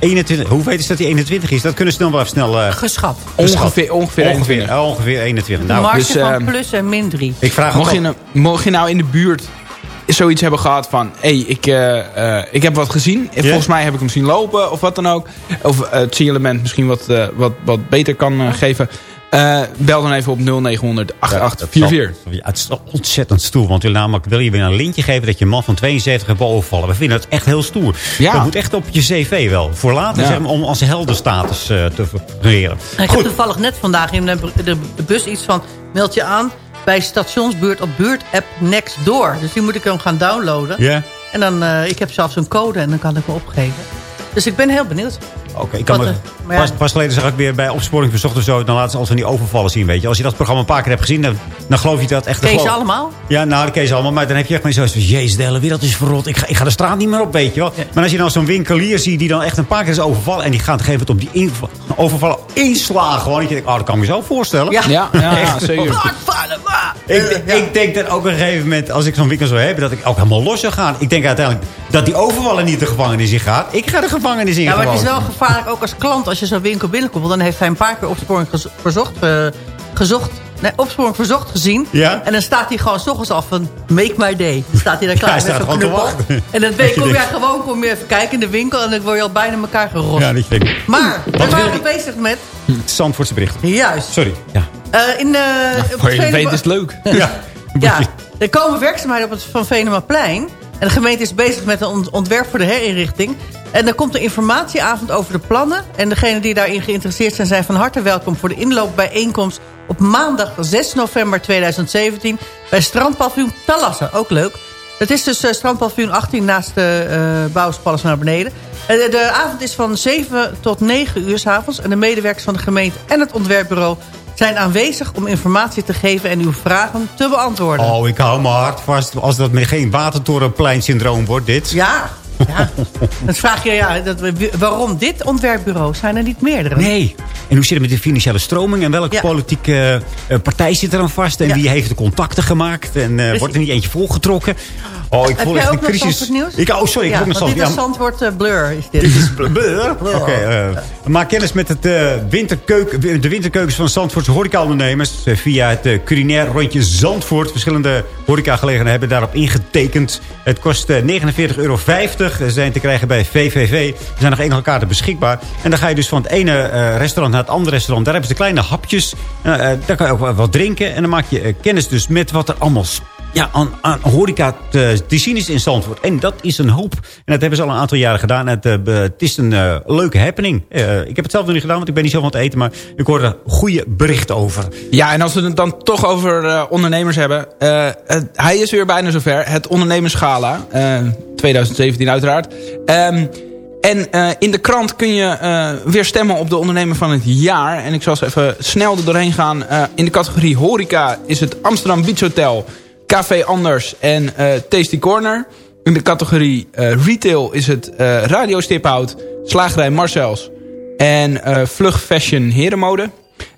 21. Hoe weet je dat hij 21 is? Dat kunnen ze dan wel even snel... eh, Geschat. Ongeveer, ongeveer 21. ongeveer, ongeveer 21. Een Nou, marge dus, van ehm, plus en min 3. ik vraag Mocht je, nou, mocht je nou in de buurt zoiets hebben gehad van... hé, hey, ik, eh, eh, ik heb wat gezien. Ja? Volgens mij heb ik hem zien lopen of wat dan ook. Of eh, het signalement misschien wat, eh, wat, wat beter kan eh, geven. Eh, bel dan even op 0900 8844. Ja, het is ontzettend stoer. Want wil, namelijk, wil je weer een lintje geven dat je een man van 72 hebt overvallen. We vinden het echt heel stoer. Ja. Dat moet echt op je cv wel. Voor later Ja. zeg maar, om als heldenstatus eh, te creëren. Ik heb toevallig net vandaag in de, de bus iets van... meld je aan bij stationsbuurt op buurtapp Nextdoor. Dus die moet ik dan gaan downloaden. Ja. En dan, eh, ik heb zelfs een code en dan kan ik me opgeven. Dus ik ben heel benieuwd. Oké, ik kan Wat, me, eh, ja. pas, pas geleden zag ik weer bij Opsporing Verzocht of zo. Dan laten ze al van die overvallen zien, weet je. Als je dat programma een paar keer hebt gezien, dan, dan geloof je dat echt. Ze geloof- allemaal? Ja, nou, dat ze allemaal. Maar dan heb je echt maar zoiets van... Jezus, de hele wereld is verrot. Ik ga, ik ga de straat niet meer op, weet je wel. Maar als je dan zo'n winkelier ziet die dan echt een paar keer is overvallen... en die gaat gegeven moment op die inval- overvallen inslagen gewoon. Dat je denkt, oh, dat kan ik me zo voorstellen. Ja. Ja, ja, zeker. Ik, ik denk dat ook op een gegeven moment, als ik zo'n winkel zou hebben... dat ik ook helemaal los zou gaan. Ik denk uiteindelijk dat die overvallen niet de gevangenis in gaat. Ik ga de gevangenis in Ja, maar het is wel gevaarlijk ook als klant als je zo'n winkel binnenkomt. Want dan heeft hij een paar keer opsporing gez- verzocht, eh, gezocht, nee, opsporing verzocht gezien. Ja? En dan staat hij gewoon s ochtends af van make my day. Dan staat hij daar klaar hij met staat zo'n gewoon te knuppel. wachten. En dan <laughs> Dat weet, je kom je denkt- gewoon kom je even kijken in de winkel. En dan word je al bijna elkaar gerost. Ja, dat je denkt, Maar we Wat wil waren je? bezig met... Zandvoortse berichten. Juist. Sorry. Ja. eh, in, eh, op je Venema- weet is het leuk. <laughs> ja. Ja, er komen werkzaamheden op het Van Venemaplein. En de gemeente is bezig met een ont- ontwerp voor de herinrichting. En er komt een informatieavond over de plannen. En degenen die daarin geïnteresseerd zijn... zijn van harte welkom voor de inloopbijeenkomst... op maandag 6 november 2017... bij strandpaviljoen Talassa. Ook leuk. Het is dus uh, strandpaviljoen 18 naast de uh, Bouwspalles naar beneden. De, de avond is van 7 tot 9 uur s avonds. En de medewerkers van de gemeente en het ontwerpbureau zijn aanwezig om informatie te geven en uw vragen te beantwoorden. Oh, ik hou mijn hart vast als dat geen watertorenplein-syndroom wordt, dit. Ja, ja. Dan vraag je, ja, dat, waarom dit ontwerpbureau? Zijn er niet meerdere? Nee. En hoe zit het met de financiële stroming? En welke Ja. politieke uh, partij zit er aan vast? En Ja. wie heeft de contacten gemaakt? En uh, wordt er niet eentje volgetrokken? Oh, ik voel echt een crisis. Nieuws? Ik, oh, sorry, ik ja, ook nog dit is Zandvoort. Uh, Blur. Is dit. Dit is <laughs> blur. Oké, okay, maak kennis met het, winterkeuken, de winterkeukens van Zandvoortse horecaondernemers. Via het culinair rondje Zandvoort. Verschillende horecagelegenheden hebben daarop ingetekend. Het kost uh, 49,50 euro. Ze zijn te krijgen bij VVV. Er zijn nog enige kaarten beschikbaar. En dan ga je dus van het ene uh, restaurant naar het andere restaurant. Daar hebben ze kleine hapjes. Uh, daar kan je ook wat drinken. En dan maak je kennis dus met wat er allemaal ja, aan, aan horeca te, te zien is in Zandvoort. En dat is een hoop. En dat hebben ze al een aantal jaren gedaan. Het, het is een uh, leuke happening. Uh, ik heb het zelf nog niet gedaan, want ik ben niet zo van het eten. Maar ik hoor er goede berichten over. Ja, en als we het dan toch over ondernemers hebben. Hij is weer bijna zover. Het ondernemersgala. 2017 uiteraard. Um, en in de krant kun je weer stemmen op de ondernemer van het jaar. En ik zal eens even snel er doorheen gaan. In de categorie horeca is het Amsterdam Beach Hotel, Café Anders en Tasty Corner. In de categorie retail is het Radio Stiphout, Slagerij Marcels en Vlug Fashion Herenmode.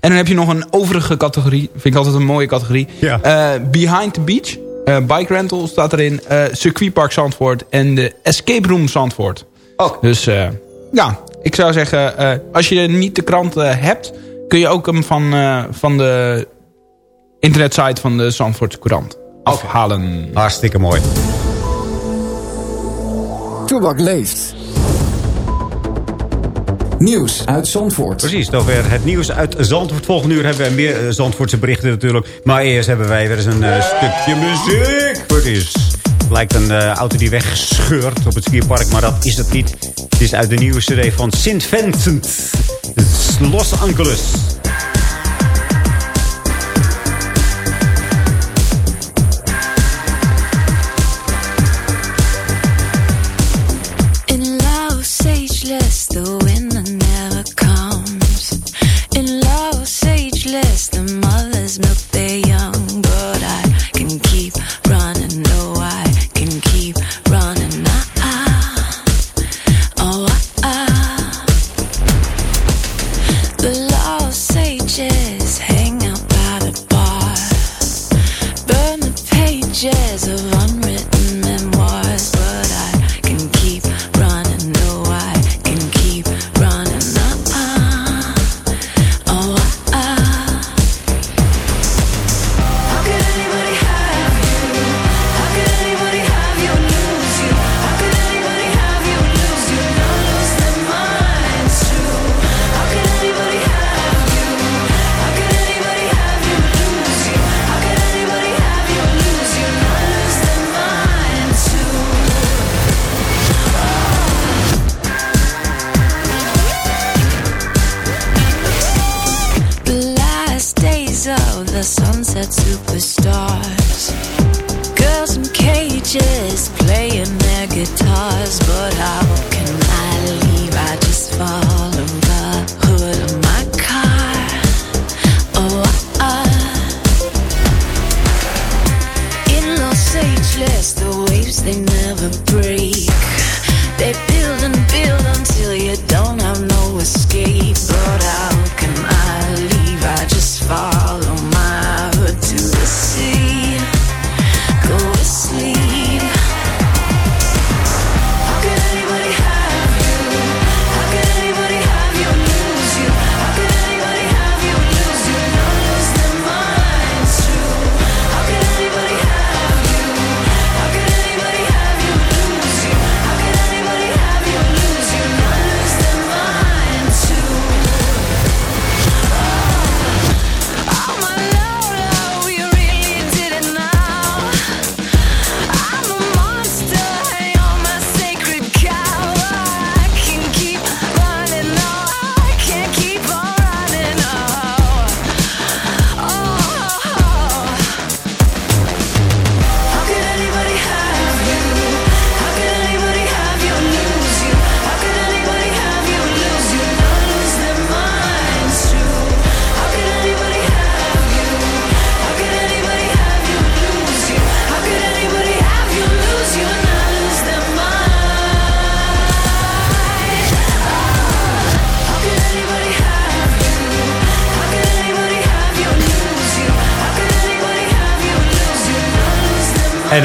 En dan heb je nog een overige categorie. Vind ik altijd een mooie categorie. Ja. Eh, Behind the Beach. eh, bike rental staat erin. eh circuitpark Zandvoort. En de Escape Room Zandvoort. Ook. Dus eh, ja, ik zou zeggen... eh, als je niet de krant eh, hebt... kun je ook hem van, eh, van de internetsite van de Zandvoortse Courant afhalen. Hartstikke mooi. Toebak leeft. Nieuws uit Zandvoort. Precies, dan weer het nieuws uit Zandvoort. Volgende uur hebben we meer eh, Zandvoortse berichten natuurlijk. Maar eerst hebben wij weer eens een eh, stukje muziek. Het is lijkt een eh, auto die wegscheurt op het skierpark, maar dat is het niet. Het is uit de nieuwe cd van Sint Vincent. Los Angeles.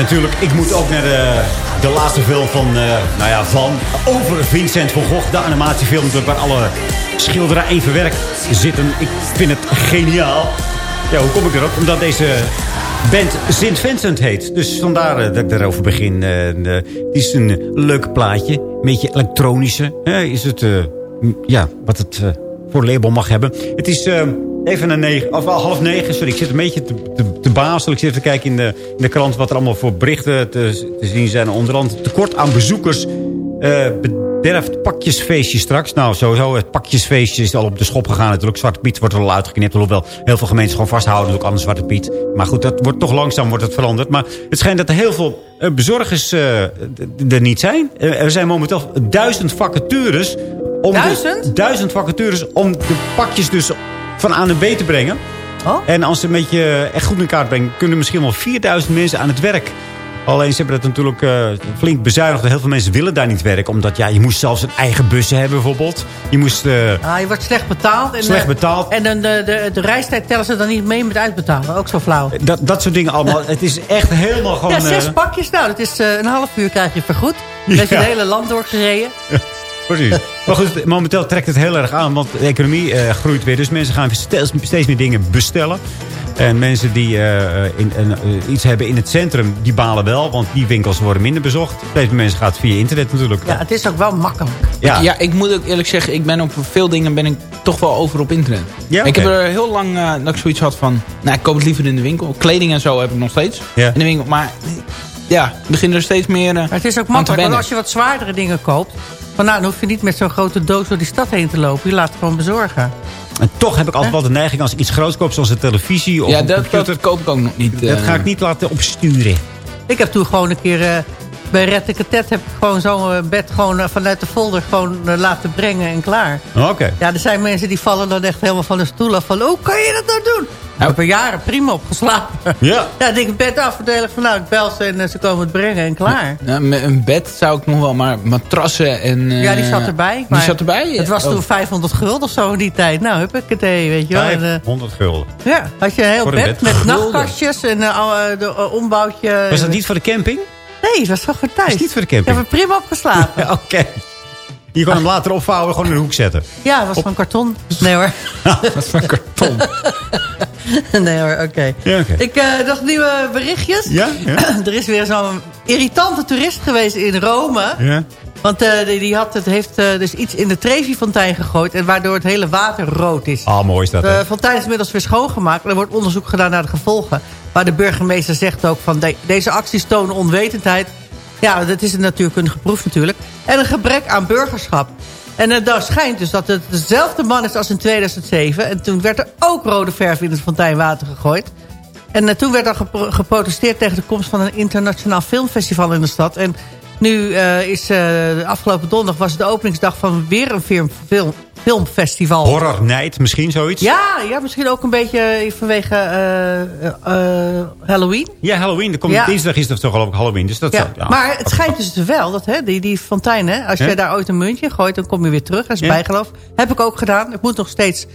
Natuurlijk, ik moet ook naar de, de laatste film van, eh, nou ja, van, over Vincent van Gogh. De animatiefilm waar alle schilderijen verwerkt zitten. Ik vind het geniaal. Ja, hoe kom ik erop? Omdat deze band Sint Vincent heet. Dus vandaar eh, dat ik daarover begin. En, eh, het is een leuk plaatje. Een beetje elektronische. is het, ja, wat het voor label mag hebben. Het is even een negen, of wel half negen. Sorry, ik zit een beetje te, te, te bazelen. Ik zit even te kijken in de, in de krant wat er allemaal voor berichten te, te zien zijn. Onder andere tekort aan bezoekers eh, bederft pakjesfeestje straks. Nou, sowieso, het pakjesfeestje is al op de schop gegaan. Natuurlijk, Zwarte Piet wordt er al uitgeknipt. Hoewel heel veel gemeenten gewoon vasthouden ook aan de Zwarte Piet. Maar goed, dat wordt toch langzaam wordt het veranderd. Maar het schijnt dat er heel veel eh, bezorgers eh, er niet zijn. Er zijn momenteel duizend vacatures. Om de- Duizend? duizend vacatures om de pakjes dus van A naar B te brengen. Oh? En als ze een beetje echt goed in kaart brengen... kunnen misschien wel 4000 mensen aan het werk. Alleen ze hebben het natuurlijk eh, flink bezuinigd. Heel veel mensen willen daar niet werken. Omdat ja, je moest zelfs een eigen bussen hebben bijvoorbeeld. Je moest... eh, Ah, je wordt slecht betaald. En, Slecht eh, betaald. En dan de, de, de reistijd tellen ze dan niet mee met uitbetalen. Ook zo flauw. dat, dat soort dingen allemaal. <laughs> Het is echt helemaal gewoon... ja, zes eh, pakjes. Nou, dat is eh, een half uur krijg je vergoed. <laughs> Dan je Ja. het hele land doorgereden. <laughs> Precies. <laughs> Maar goed, momenteel trekt het heel erg aan, want de economie eh, groeit weer. Dus mensen gaan steeds, steeds meer dingen bestellen. En mensen die eh, in, een, eh, iets hebben in het centrum, die balen wel. Want die winkels worden minder bezocht. Steeds meer mensen gaan het via internet natuurlijk. Ja, het is ook wel makkelijk. Ja. Ja. ik moet ook eerlijk zeggen, ik ben op veel dingen ben ik toch wel over op internet. Ja, Ik heb er heel lang eh, dat ik zoiets had van, nou ik koop het liever in de winkel. Kleding en zo heb ik nog steeds Ja. in de winkel. Maar ja, ik begin er steeds meer Maar het is ook makkelijk, want als je wat zwaardere dingen koopt... Van, nou, dan hoef je niet met zo'n grote doos door die stad heen te lopen. Je laat het gewoon bezorgen. En toch heb ik altijd wel de neiging als ik iets groots koop, zoals een televisie of Ja, een dat koop ik ook nog niet. dat eh. ga ik niet laten opsturen. Ik heb toen gewoon een keer... eh, bij Rettekatet heb ik gewoon zo'n eh, bed gewoon, eh, vanuit de folder gewoon eh, laten brengen en klaar. Oké. Ja, er zijn mensen die vallen dan echt helemaal van de stoel af. Van, hoe kan je dat nou doen? Ik heb er jaren prima op geslapen. Ja. <laughs> Ja, ik het bed af, verdelig van nou, ik bel ze en ze komen het brengen en klaar. Ja, met een bed zou ik nog wel, maar matrassen en... eh, Ja, die zat erbij. Die maar zat erbij? Het was Oh. toen 500 gulden of zo in die tijd. Nou, heb ik het, eh, weet je wel. En, eh, 100 gulden. ja, had je een heel Voor een bed, bed. met Gulden. nachtkastjes en al, eh, de ombouwtje. Was dat niet voor de camping? Nee, dat was toch voor thuis. is niet voor de Ik camping. heb er prima op geslapen. <laughs> Ja, Oké. Je kan hem later opvouwen, gewoon in de hoek zetten. Ja, het was van karton. Nee hoor. <laughs> Dat is van karton. <laughs> nee hoor, oké. Ja. Ik eh nog nieuwe berichtjes. Ja, ja. <clears throat> er is weer zo'n irritante toerist geweest in Rome. Ja. Want eh, die, die had, het heeft eh, dus iets in de Trevi-fontein gegooid... en waardoor het hele water rood is. Ah, mooi is dat. De fontein is inmiddels weer schoongemaakt. Er wordt onderzoek gedaan naar de gevolgen. Maar de burgemeester zegt ook van... de- deze acties tonen onwetendheid. Ja, dat is een natuurkundige proef natuurlijk. En een gebrek aan burgerschap. En daar schijnt dus dat het dezelfde man is als in 2007. En toen werd er ook rode verf in het fonteinwater gegooid. En eh, toen werd er gepro- geprotesteerd tegen de komst van een internationaal filmfestival in de stad. En nu eh, is de afgelopen donderdag was het de openingsdag van weer een film, film, filmfestival. Horror Night, misschien zoiets? Ja, ja, misschien ook een beetje eh, vanwege Halloween. Ja, Halloween. Er komt, Ja. Dinsdag is het toch geloof ik Halloween. Dus dat Ja, zou- ja. maar het schijnt dus wel, dat, hè, die, die fontein, hè, als je daar ooit een muntje gooit, dan kom je weer terug. Dat is bijgeloof. Heb ik ook gedaan. Ik moet nog steeds,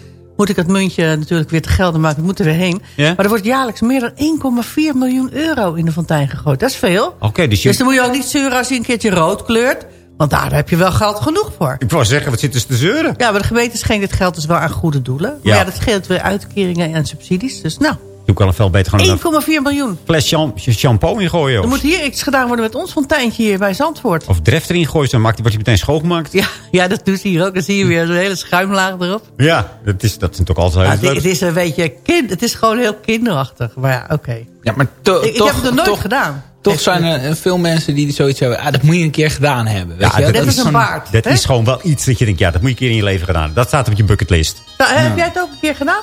moet ik het muntje natuurlijk weer te gelden maken. Ik moet er weer heen. Ja. Maar er wordt jaarlijks meer dan 1,4 miljoen euro in de fontein gegooid. Dat is veel. Oké, dus je... Dus dan moet je ook niet zeuren als je een keertje rood kleurt. Want daar heb je wel geld genoeg voor. Ik wou zeggen, wat zitten ze te zeuren? Ja, maar de gemeente schenkt dit geld dus wel aan goede doelen. Ja. Maar ja, dat scheelt weer uitkeringen en subsidies. Dus nou, Doe ik wel een veel beter gewoon een 1,4 miljoen. fles shampoo ingooien. Er Of, moet hier iets gedaan worden met ons fonteintje hier bij Zandvoort. of dreft erin gooien, dan maakt, wordt hij meteen schoongemaakt. Ja, ja, dat doet ze hier ook. Dan zie je weer zo'n hele schuimlaag erop. Ja, dat, is, dat zijn toch altijd Ja, heel het, leuk. het is een beetje kind, het is gewoon heel kinderachtig. Maar ja, oké. Ja, maar to- Ik, ik toch, heb het er nooit toch, gedaan. toch zijn er veel mensen die zoiets hebben. Ah, dat moet je een keer gedaan hebben. Weet Ja, je? dat Net als een paard. Dat hè? is gewoon wel iets dat je denkt, ja, dat moet je een keer in je leven gedaan. hebben. Dat staat op je bucketlist. Nou, Heb jij het ook een keer gedaan?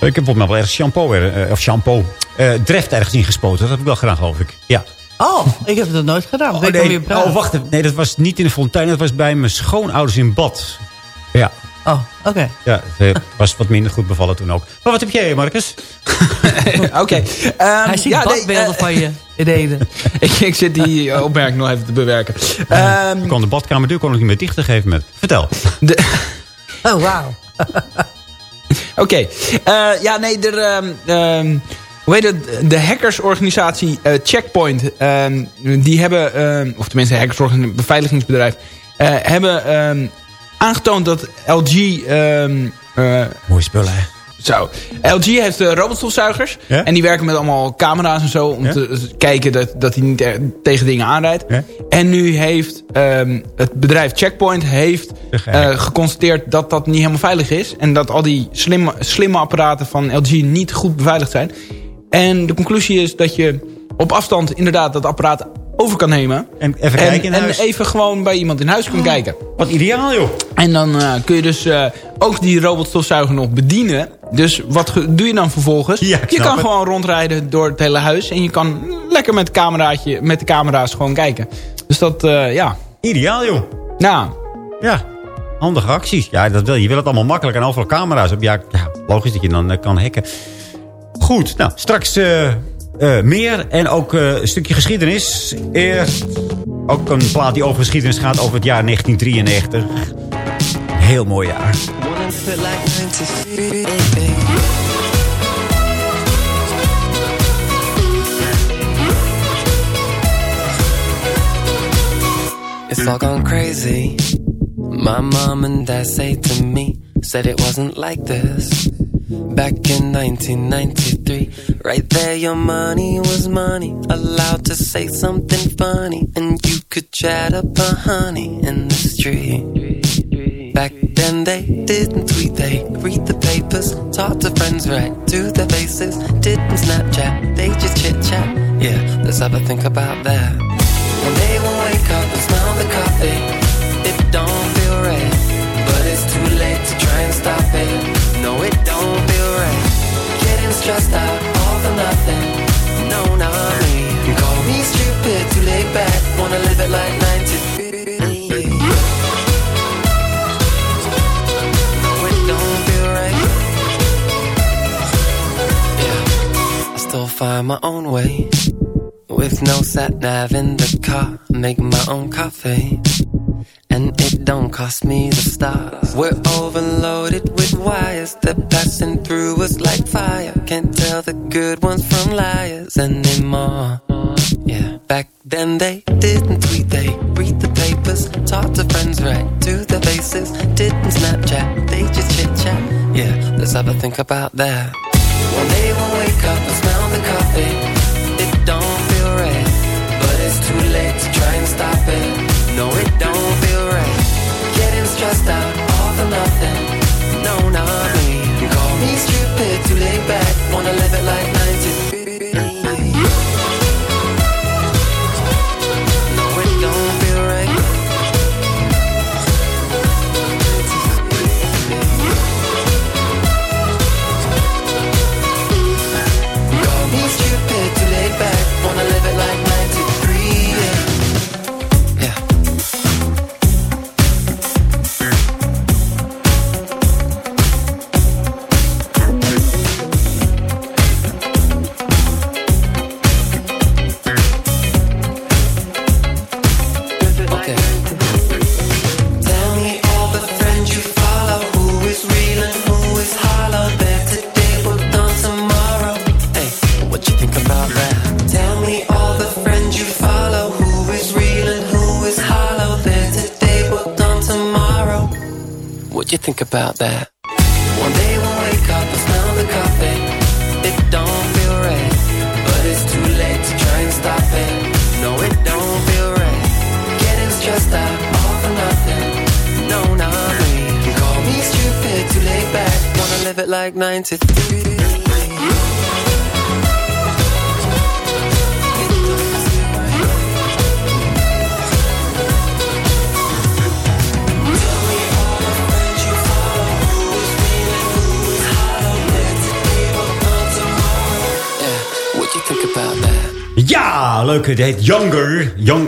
Ik heb volgens mij wel ergens shampoo, er- eh, of shampoo, eh, dreft ergens ingespoten. Dat heb ik wel gedaan, geloof ik. Ja. Oh, ik heb het er nooit gedaan. Oh, ik nee. oh, wacht even. Nee, dat was niet in de fontein. Dat was bij mijn schoonouders in bad. Ja, Oh, oké. ja het eh, was wat minder goed bevallen toen ook. Maar wat heb jij, Marcus? <laughs> Oké. ehm, Hij ziet ja, badbeelden eh, van je <laughs> in Ede. ik, ik zit die eh, opmerking nog even te bewerken. Ehm, Ik kon de badkamer deur kon nog niet meer dicht gegeven met. Vertel. de, Oh, wauw. <laughs> <laughs> Oké. Eh, ja, nee, er, ehm, ehm, hoe heet het? De hackersorganisatie eh, Checkpoint. ehm, die hebben, of tenminste een een beveiligingsbedrijf. eh, hebben aangetoond dat LG... ehm, eh, Mooi spullen, hè? Zo. LG heeft eh, robotstofzuigers. Ja? En die werken met allemaal camera's en zo. Om Ja? te kijken dat, dat hij niet er- tegen dingen aanrijdt. Ja? En nu heeft ehm, het bedrijf Checkpoint heeft, eh, geconstateerd dat dat niet helemaal veilig is. En dat al die slimme, slimme apparaten van LG niet goed beveiligd zijn. En de conclusie is dat je op afstand inderdaad dat apparaat over kan nemen. En even En, kijken in en huis. even gewoon bij iemand in huis kan kijken. Wat ideaal, joh. En dan eh, kun je dus eh, ook die robotstofzuiger nog bedienen. Dus wat doe je dan vervolgens? Ja, je kan het. gewoon rondrijden door het hele huis. En je kan lekker met, cameraatje, met de camera's gewoon kijken. Dus dat, eh, ja. Ideaal, joh. Nou, Ja, handige acties. Ja, dat wil je. Je wil het allemaal makkelijk en overal camera's op. Ja, ja logisch dat je dan kan hacken. Goed, nou, straks eh, meer en ook eh, een stukje geschiedenis. Eerst ook een plaat die over geschiedenis gaat over het jaar 1993. Heel mooi jaar. It's all gone crazy. My mom and dad say to me, said it wasn't like this. Back in 1993, right there, your money was money. Allowed to say something funny, and you could chat up a honey in the street. Back then, they didn't tweet, they read the papers, talk to friends right to their faces. Didn't Snapchat, they just chit chat. Yeah, let's have a think about that. When they will wake up stressed out, all for nothing. No, not me. Call me stupid, too laid back. Wanna live it like 93. No, it don't feel right. Yeah, I still find my own way. With no sat nav in the car, make my own coffee. And it don't cost me the stars. We're overloaded with wires. They're passing through us like fire. Can't tell the good ones from liars anymore. Yeah, back then they didn't tweet, they read the papers, talk to friends right to their faces. Didn't Snapchat, they just chit chat. Yeah, let's have a think about that. One day we'll wake up and smell the coffee. It don't feel right, but it's too late to try and stop it. No, it don't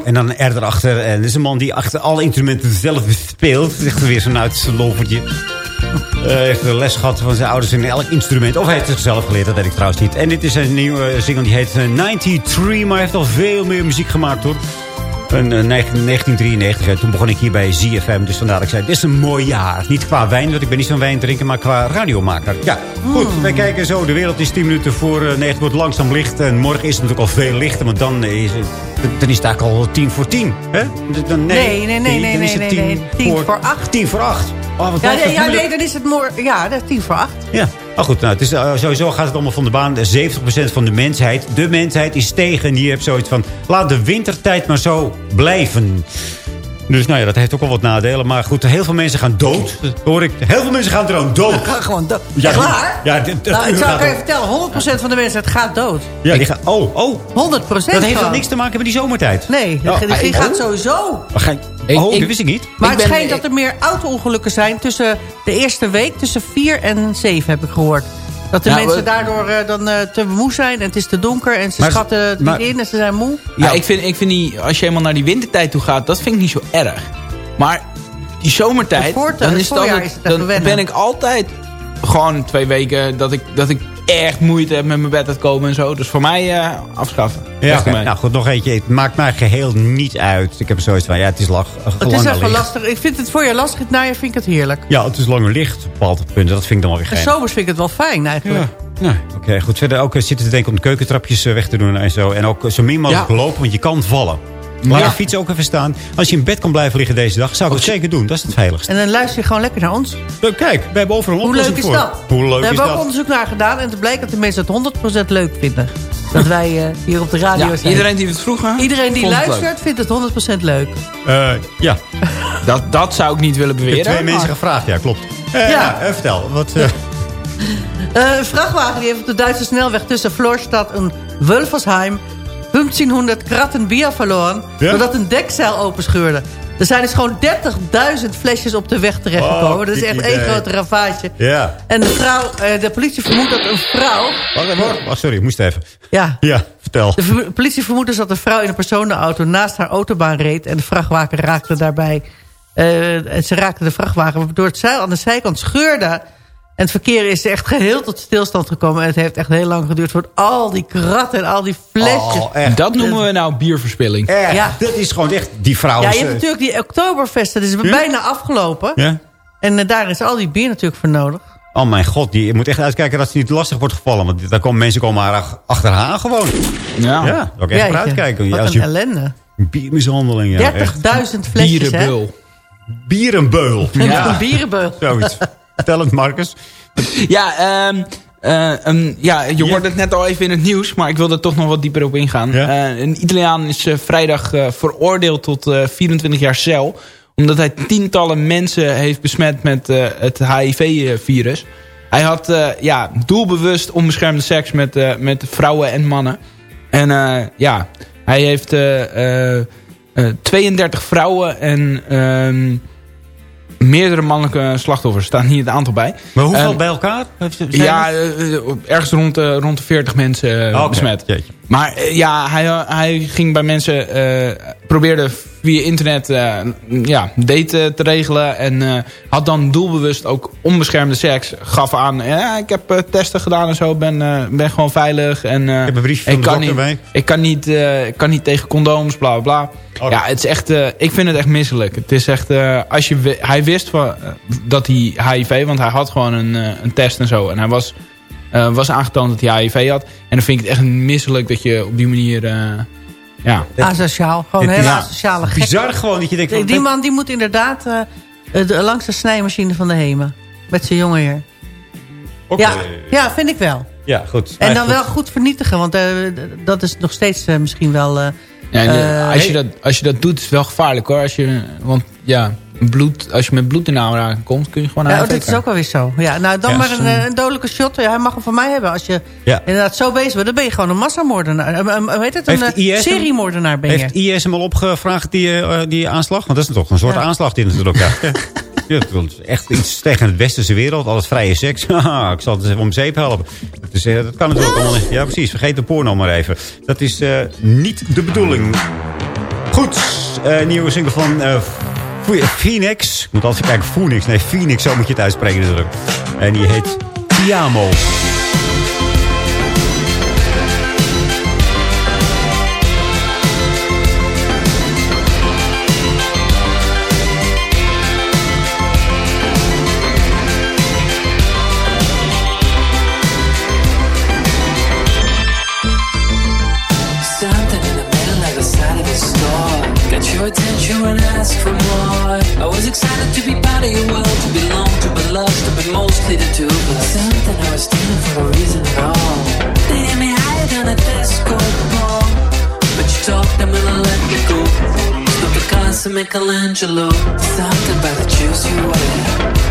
en dan R erachter. En dit is een man die achter alle instrumenten zelf speelt. Echt weer zo'n uitslovertje. Hij heeft een les gehad van zijn ouders in elk instrument. Of hij heeft het zelf geleerd, dat weet ik trouwens niet. En dit is een nieuwe single die heet eh, 93. Maar hij heeft al veel meer muziek gemaakt hoor. In eh, 1993, hè, toen begon ik hier bij ZFM. Dus vandaar dat ik zei, dit is een mooi jaar. Niet qua wijn, want ik ben niet zo'n wijn drinken, maar qua radiomaker. Ja, goed. Wij kijken zo. De wereld is 10 minuten voor uh, 9. Het wordt langzaam licht. En morgen is het natuurlijk al veel lichter. Want dan is het, dan is het eigenlijk al 10 voor 10. Hè? Dan, Nee, nee, nee, nee, dan is nee, het nee, nee. 10 voor 8. 10 voor 8. Oh, wat Ja, blijft nee, ja, nee, dan is het morgen. Ja, dat is tien voor acht. Ja, maar goed, nou, het is, eh, sowieso gaat het allemaal van de baan. 70% van de mensheid, de mensheid is tegen. En die heeft zoiets van, laat de wintertijd maar zo blijven. Dus nou ja, dat heeft ook wel wat nadelen. Maar goed, heel veel mensen gaan dood. Dat hoor ik. Heel veel mensen gaan gewoon dood. Gewoon dood. Ja, waar? Ja, dit- dit- Nou, ik zou je ook- vertellen, 100% van de mensen het gaat dood. Ja, die gaan... Oh, oh. 100% Dat heeft toch niks te maken met die zomertijd? Nee, Oh, die ik- gaat oh. sowieso. Oh, ga- oh, dat wist ik niet. Maar Ik het schijnt dat er meer auto-ongelukken zijn tussen de eerste week, tussen 4 en 7 heb ik gehoord. Dat de Ja, mensen daardoor eh, dan eh, te moe zijn en het is te donker en ze Maar- schatten het maar- niet in en ze zijn moe. Ja, ik vind, ik vind die, als je helemaal naar die wintertijd toe gaat, dat vind ik niet zo erg. Maar die zomertijd, Het voort- dan het is het altijd, is dan ben ik altijd gewoon twee weken dat ik, dat ik echt moeite heb met mijn bed uitkomen en zo. Dus voor mij eh, afschaffen. Ja, Echt nou goed, nog eentje. Het maakt mij geheel niet uit. Ik heb er zoiets van, ja, het is lach, Het is even licht. lastig. Ik vind het voor je lastig. Het najaar vind ik het heerlijk. Ja, het is langer licht op bepaalde punten. Dat vind ik dan wel weer En geen. zomers vind ik het wel fijn eigenlijk. Ja, oké, goed. Verder ook eh, zitten te denken om de keukentrapjes eh, weg te doen en zo. En ook eh, zo min mogelijk Ja. lopen, want je kan vallen. Laat Ja. de fiets ook even staan. Als je in bed kan blijven liggen deze dag, zou ik het zeker doen. Dat is het veiligste. En dan luister je gewoon lekker naar ons. Kijk, we hebben overal een Hoe leuk is voor. dat? Hoe leuk We is hebben ook onderzoek naar gedaan. En het blijkt dat de mensen het 100% leuk vinden. Dat <laughs> wij eh, hier op de radio Ja, zijn. iedereen die het vroeg Iedereen die het luistert vindt het 100% leuk. Eh, ja, <laughs> Dat, dat zou ik niet willen ik heb beweren. twee mensen maar- gevraagd. Ja, klopt. Eh, Ja. eh, vertel. Wat, eh, Eh, een vrachtwagen die heeft op de Duitse snelweg tussen Florstad en Wulfersheim 1500 kratten bier verloren. Ja? Doordat een dekzeil openscheurde. Er zijn dus gewoon 30.000 flesjes op de weg terechtgekomen. Oh, dat is echt kijk één idee. grote ravage. ja. En de, vrouw, eh, de politie vermoedt dat een vrouw... Wacht, even, wacht, wacht, sorry, ik moest even. Ja, Ja, vertel. de politie vermoedt dus dat een vrouw in een personenauto naast haar autobaan reed. En de vrachtwagen raakte daarbij... eh, en ze raakte de vrachtwagen waardoor het zeil aan de zijkant scheurde. En het verkeer is echt geheel tot stilstand gekomen. En het heeft echt heel lang geduurd voor al die kratten en al die flesjes. Oh, echt. Dat noemen we nou bierverspilling. Echt, Ja. dat is gewoon echt... Die vrouw ja, je hebt eh, natuurlijk die Oktoberfest. Dat is bijna afgelopen. Ja? En eh, daar is al die bier natuurlijk voor nodig. Oh mijn god, die, je moet echt uitkijken dat ze niet lastig wordt gevallen. Want daar komen mensen komen haar achteraan gewoon. Ja. Ja, ook echt voor Jeetje, uitkijken. Ja, Wat als een je, ellende. biermishandeling, ja. echt. 30.000 flesjes, hè? Bierenbeul. Bierenbeul. Ja. Een bierenbeul. Zoiets. <laughs> Vertel het, Marcus. Ja, ehm, eh, ehm, ja, je hoorde het net al even in het nieuws, maar ik wil er toch nog wat dieper op ingaan. Ja? Eh, een Italiaan is eh, vrijdag veroordeeld tot eh, 24 jaar cel, omdat hij tientallen mensen heeft besmet met het HIV-virus. Hij had ja, doelbewust onbeschermde seks met, met vrouwen en mannen. En ja, hij heeft eh, eh, eh, 32 vrouwen en ehm, meerdere mannelijke slachtoffers. Er staat niet het aantal bij. Maar hoeveel bij elkaar? Zijn ja, eh, eh, ergens rond, de rond de 40 mensen eh, oké. besmet. Jeetje. Maar eh, ja, hij, hij ging bij mensen, eh, probeerde via internet eh, ja, date eh, te regelen. En eh, had dan doelbewust ook onbeschermde seks. Gaf aan, ja, ik heb eh, testen gedaan en zo, ben, eh, ben gewoon veilig. En, eh, Ik heb een briefje van ik de kan dokter niet. Ik kan niet, eh, ik kan niet tegen condooms, bla bla bla. Oh. Ja, het is echt, eh, ik vind het echt misselijk. Het is echt, eh, als je, hij wist van, eh, dat hij HIV, want hij had gewoon een, eh, een test en zo. En hij was, eh, was aangetoond dat hij HIV had. En dan vind ik het echt misselijk dat je op die manier, eh, ja. Asociaal. Gewoon hele asociale gek. Bizar gewoon dat je denkt... Die, Van, die man die moet inderdaad eh, eh, de, langs de snijmachine van de Hemen. Met zijn jongen hier. Oké. Ja, ja, vind ik wel. Ja, goed. En dan goed. wel goed vernietigen. Want eh, dat is nog steeds misschien wel... eh, Ja, en, als, je dat, als je dat doet, is het wel gevaarlijk hoor. Als je, want ja, bloed, als je met bloed in aanraking komt, kun je gewoon ja, naar oh, dat is ook alweer zo. Ja, nou, dan Ja, maar een, eh, een dodelijke shot. Ja, hij mag hem van mij hebben. Als je Ja. inderdaad zo bezig bent, dan ben je gewoon een massamoordenaar. Een, een, hoe heet het? Een eh, seriemoordenaar ben je. Heeft IS hem al opgevraagd, die, eh, die aanslag? Want dat is toch een soort Ja. aanslag die natuurlijk. Ja. <laughs> Ja, het is echt iets tegen het westerse wereld. Alles vrije seks. Haha, <laughs> ik zal het eens even om zeep helpen. Dat, is, eh, dat kan natuurlijk allemaal niet. Ja, precies. Vergeet de porno maar even. Dat is eh, niet de bedoeling. Goed. eh, nieuwe single van eh, Phoenix. Ik moet altijd kijken. Phoenix. Nee, Phoenix. Zo moet je het uitspreken natuurlijk. En die heet Tiamo. Excited to be part of your world To belong, to be loved, to be mostly the two of us Something I was stealing for a reason at all. They hit me higher than a disco ball But you talked them and I let me go. Cars to Michelangelo Something about the shoes you wear.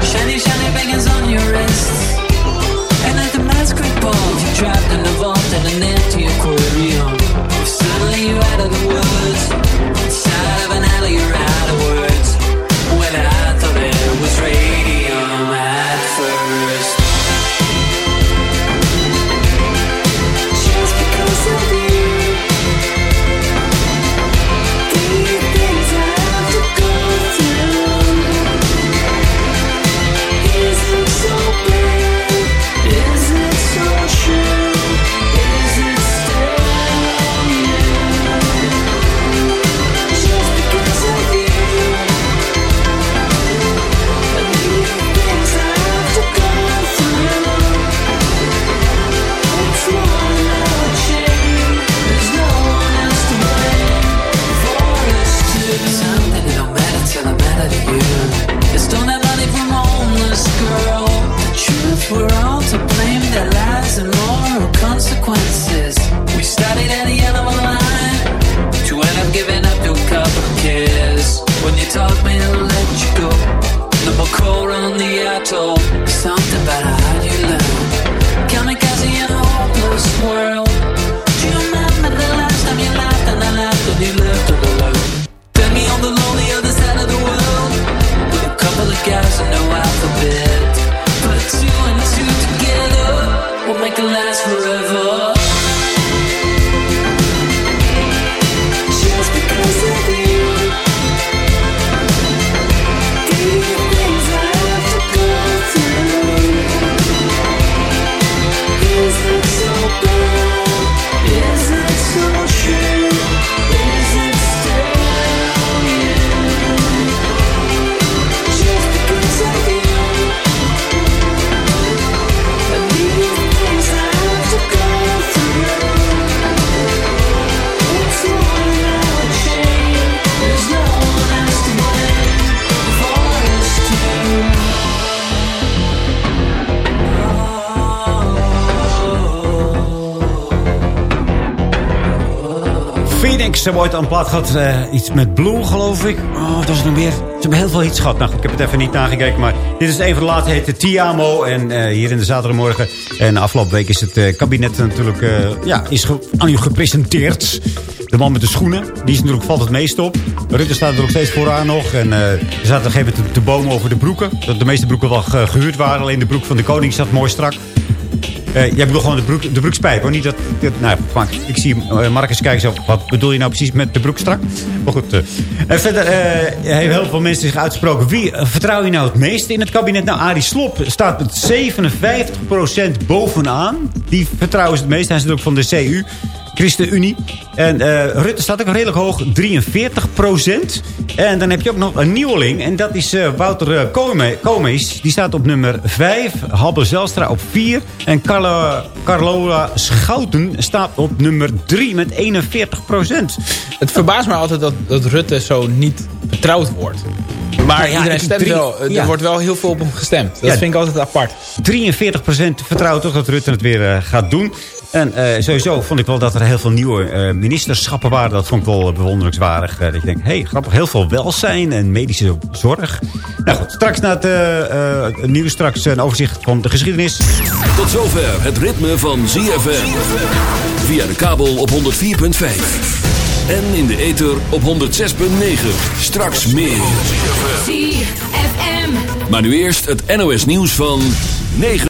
Shiny, shiny bangers on your wrists and at the masquerade ball, you trapped in the vault and an empty aquarium. Suddenly you're out of the woods, hebben ooit een plaat gehad. eh, iets met Blue, geloof ik. Oh, dat is nog meer. Ze hebben heel veel hits gehad. Nou, goed, ik heb het even niet nagekeken. Maar dit is een van de laatste. Heet de Tiamo. En eh, hier in de zaterdagmorgen. En de afgelopen week is het eh, kabinet natuurlijk ja, is aan u gepresenteerd. De man met de schoenen. Die natuurlijk valt het meest op. Rutte staat er nog steeds vooraan nog. En er zaten op een gegeven moment te bomen over de broeken. Dat de meeste broeken wel ge- gehuurd waren. Alleen de broek van de koning zat mooi strak. Eh, jij bedoelt gewoon de, broek, de broekspijp, hoor. Niet dat, dat- nou, ik zie uh, Marcus kijken zo. Wat bedoel je nou precies met de broek strak? Maar goed. eh. En verder eh, hebben heel veel mensen zich uitgesproken. Wie eh, vertrouw je nou het meest in het kabinet? Nou, Arie Slob staat met 57% bovenaan. Die vertrouwen ze het meest. Hij is natuurlijk van de CU. ChristenUnie. En eh, Rutte staat ook redelijk hoog, 43% En dan heb je ook nog een nieuweling. En dat is eh, Wouter eh, Koolmees. Die staat op nummer 5. Halbe Zelstra op 4. En Carlo, Carlola Schouten staat op nummer 3 met 41% Het verbaast me altijd dat, dat Rutte zo niet vertrouwd wordt. Maar ja, iedereen stemt drie- wel. Er ja. wordt wel heel veel op hem gestemd. Dat Ja. vind ik altijd apart. 43% vertrouwt toch dat Rutte het weer gaat doen. En eh, sowieso vond ik wel dat er heel veel nieuwe eh, ministerschappen waren. Dat vond ik wel bewonderingswaardig. Eh, dat je denkt, hé, hey, grappig, heel veel welzijn en medische zorg. Nou goed, straks na het, eh, eh, nieuws, straks een overzicht van de geschiedenis. Tot zover het ritme van ZFM. Via de kabel op 104.5. En in de ether op 106.9. Straks meer. ZFM. Maar nu eerst het NOS nieuws van 9.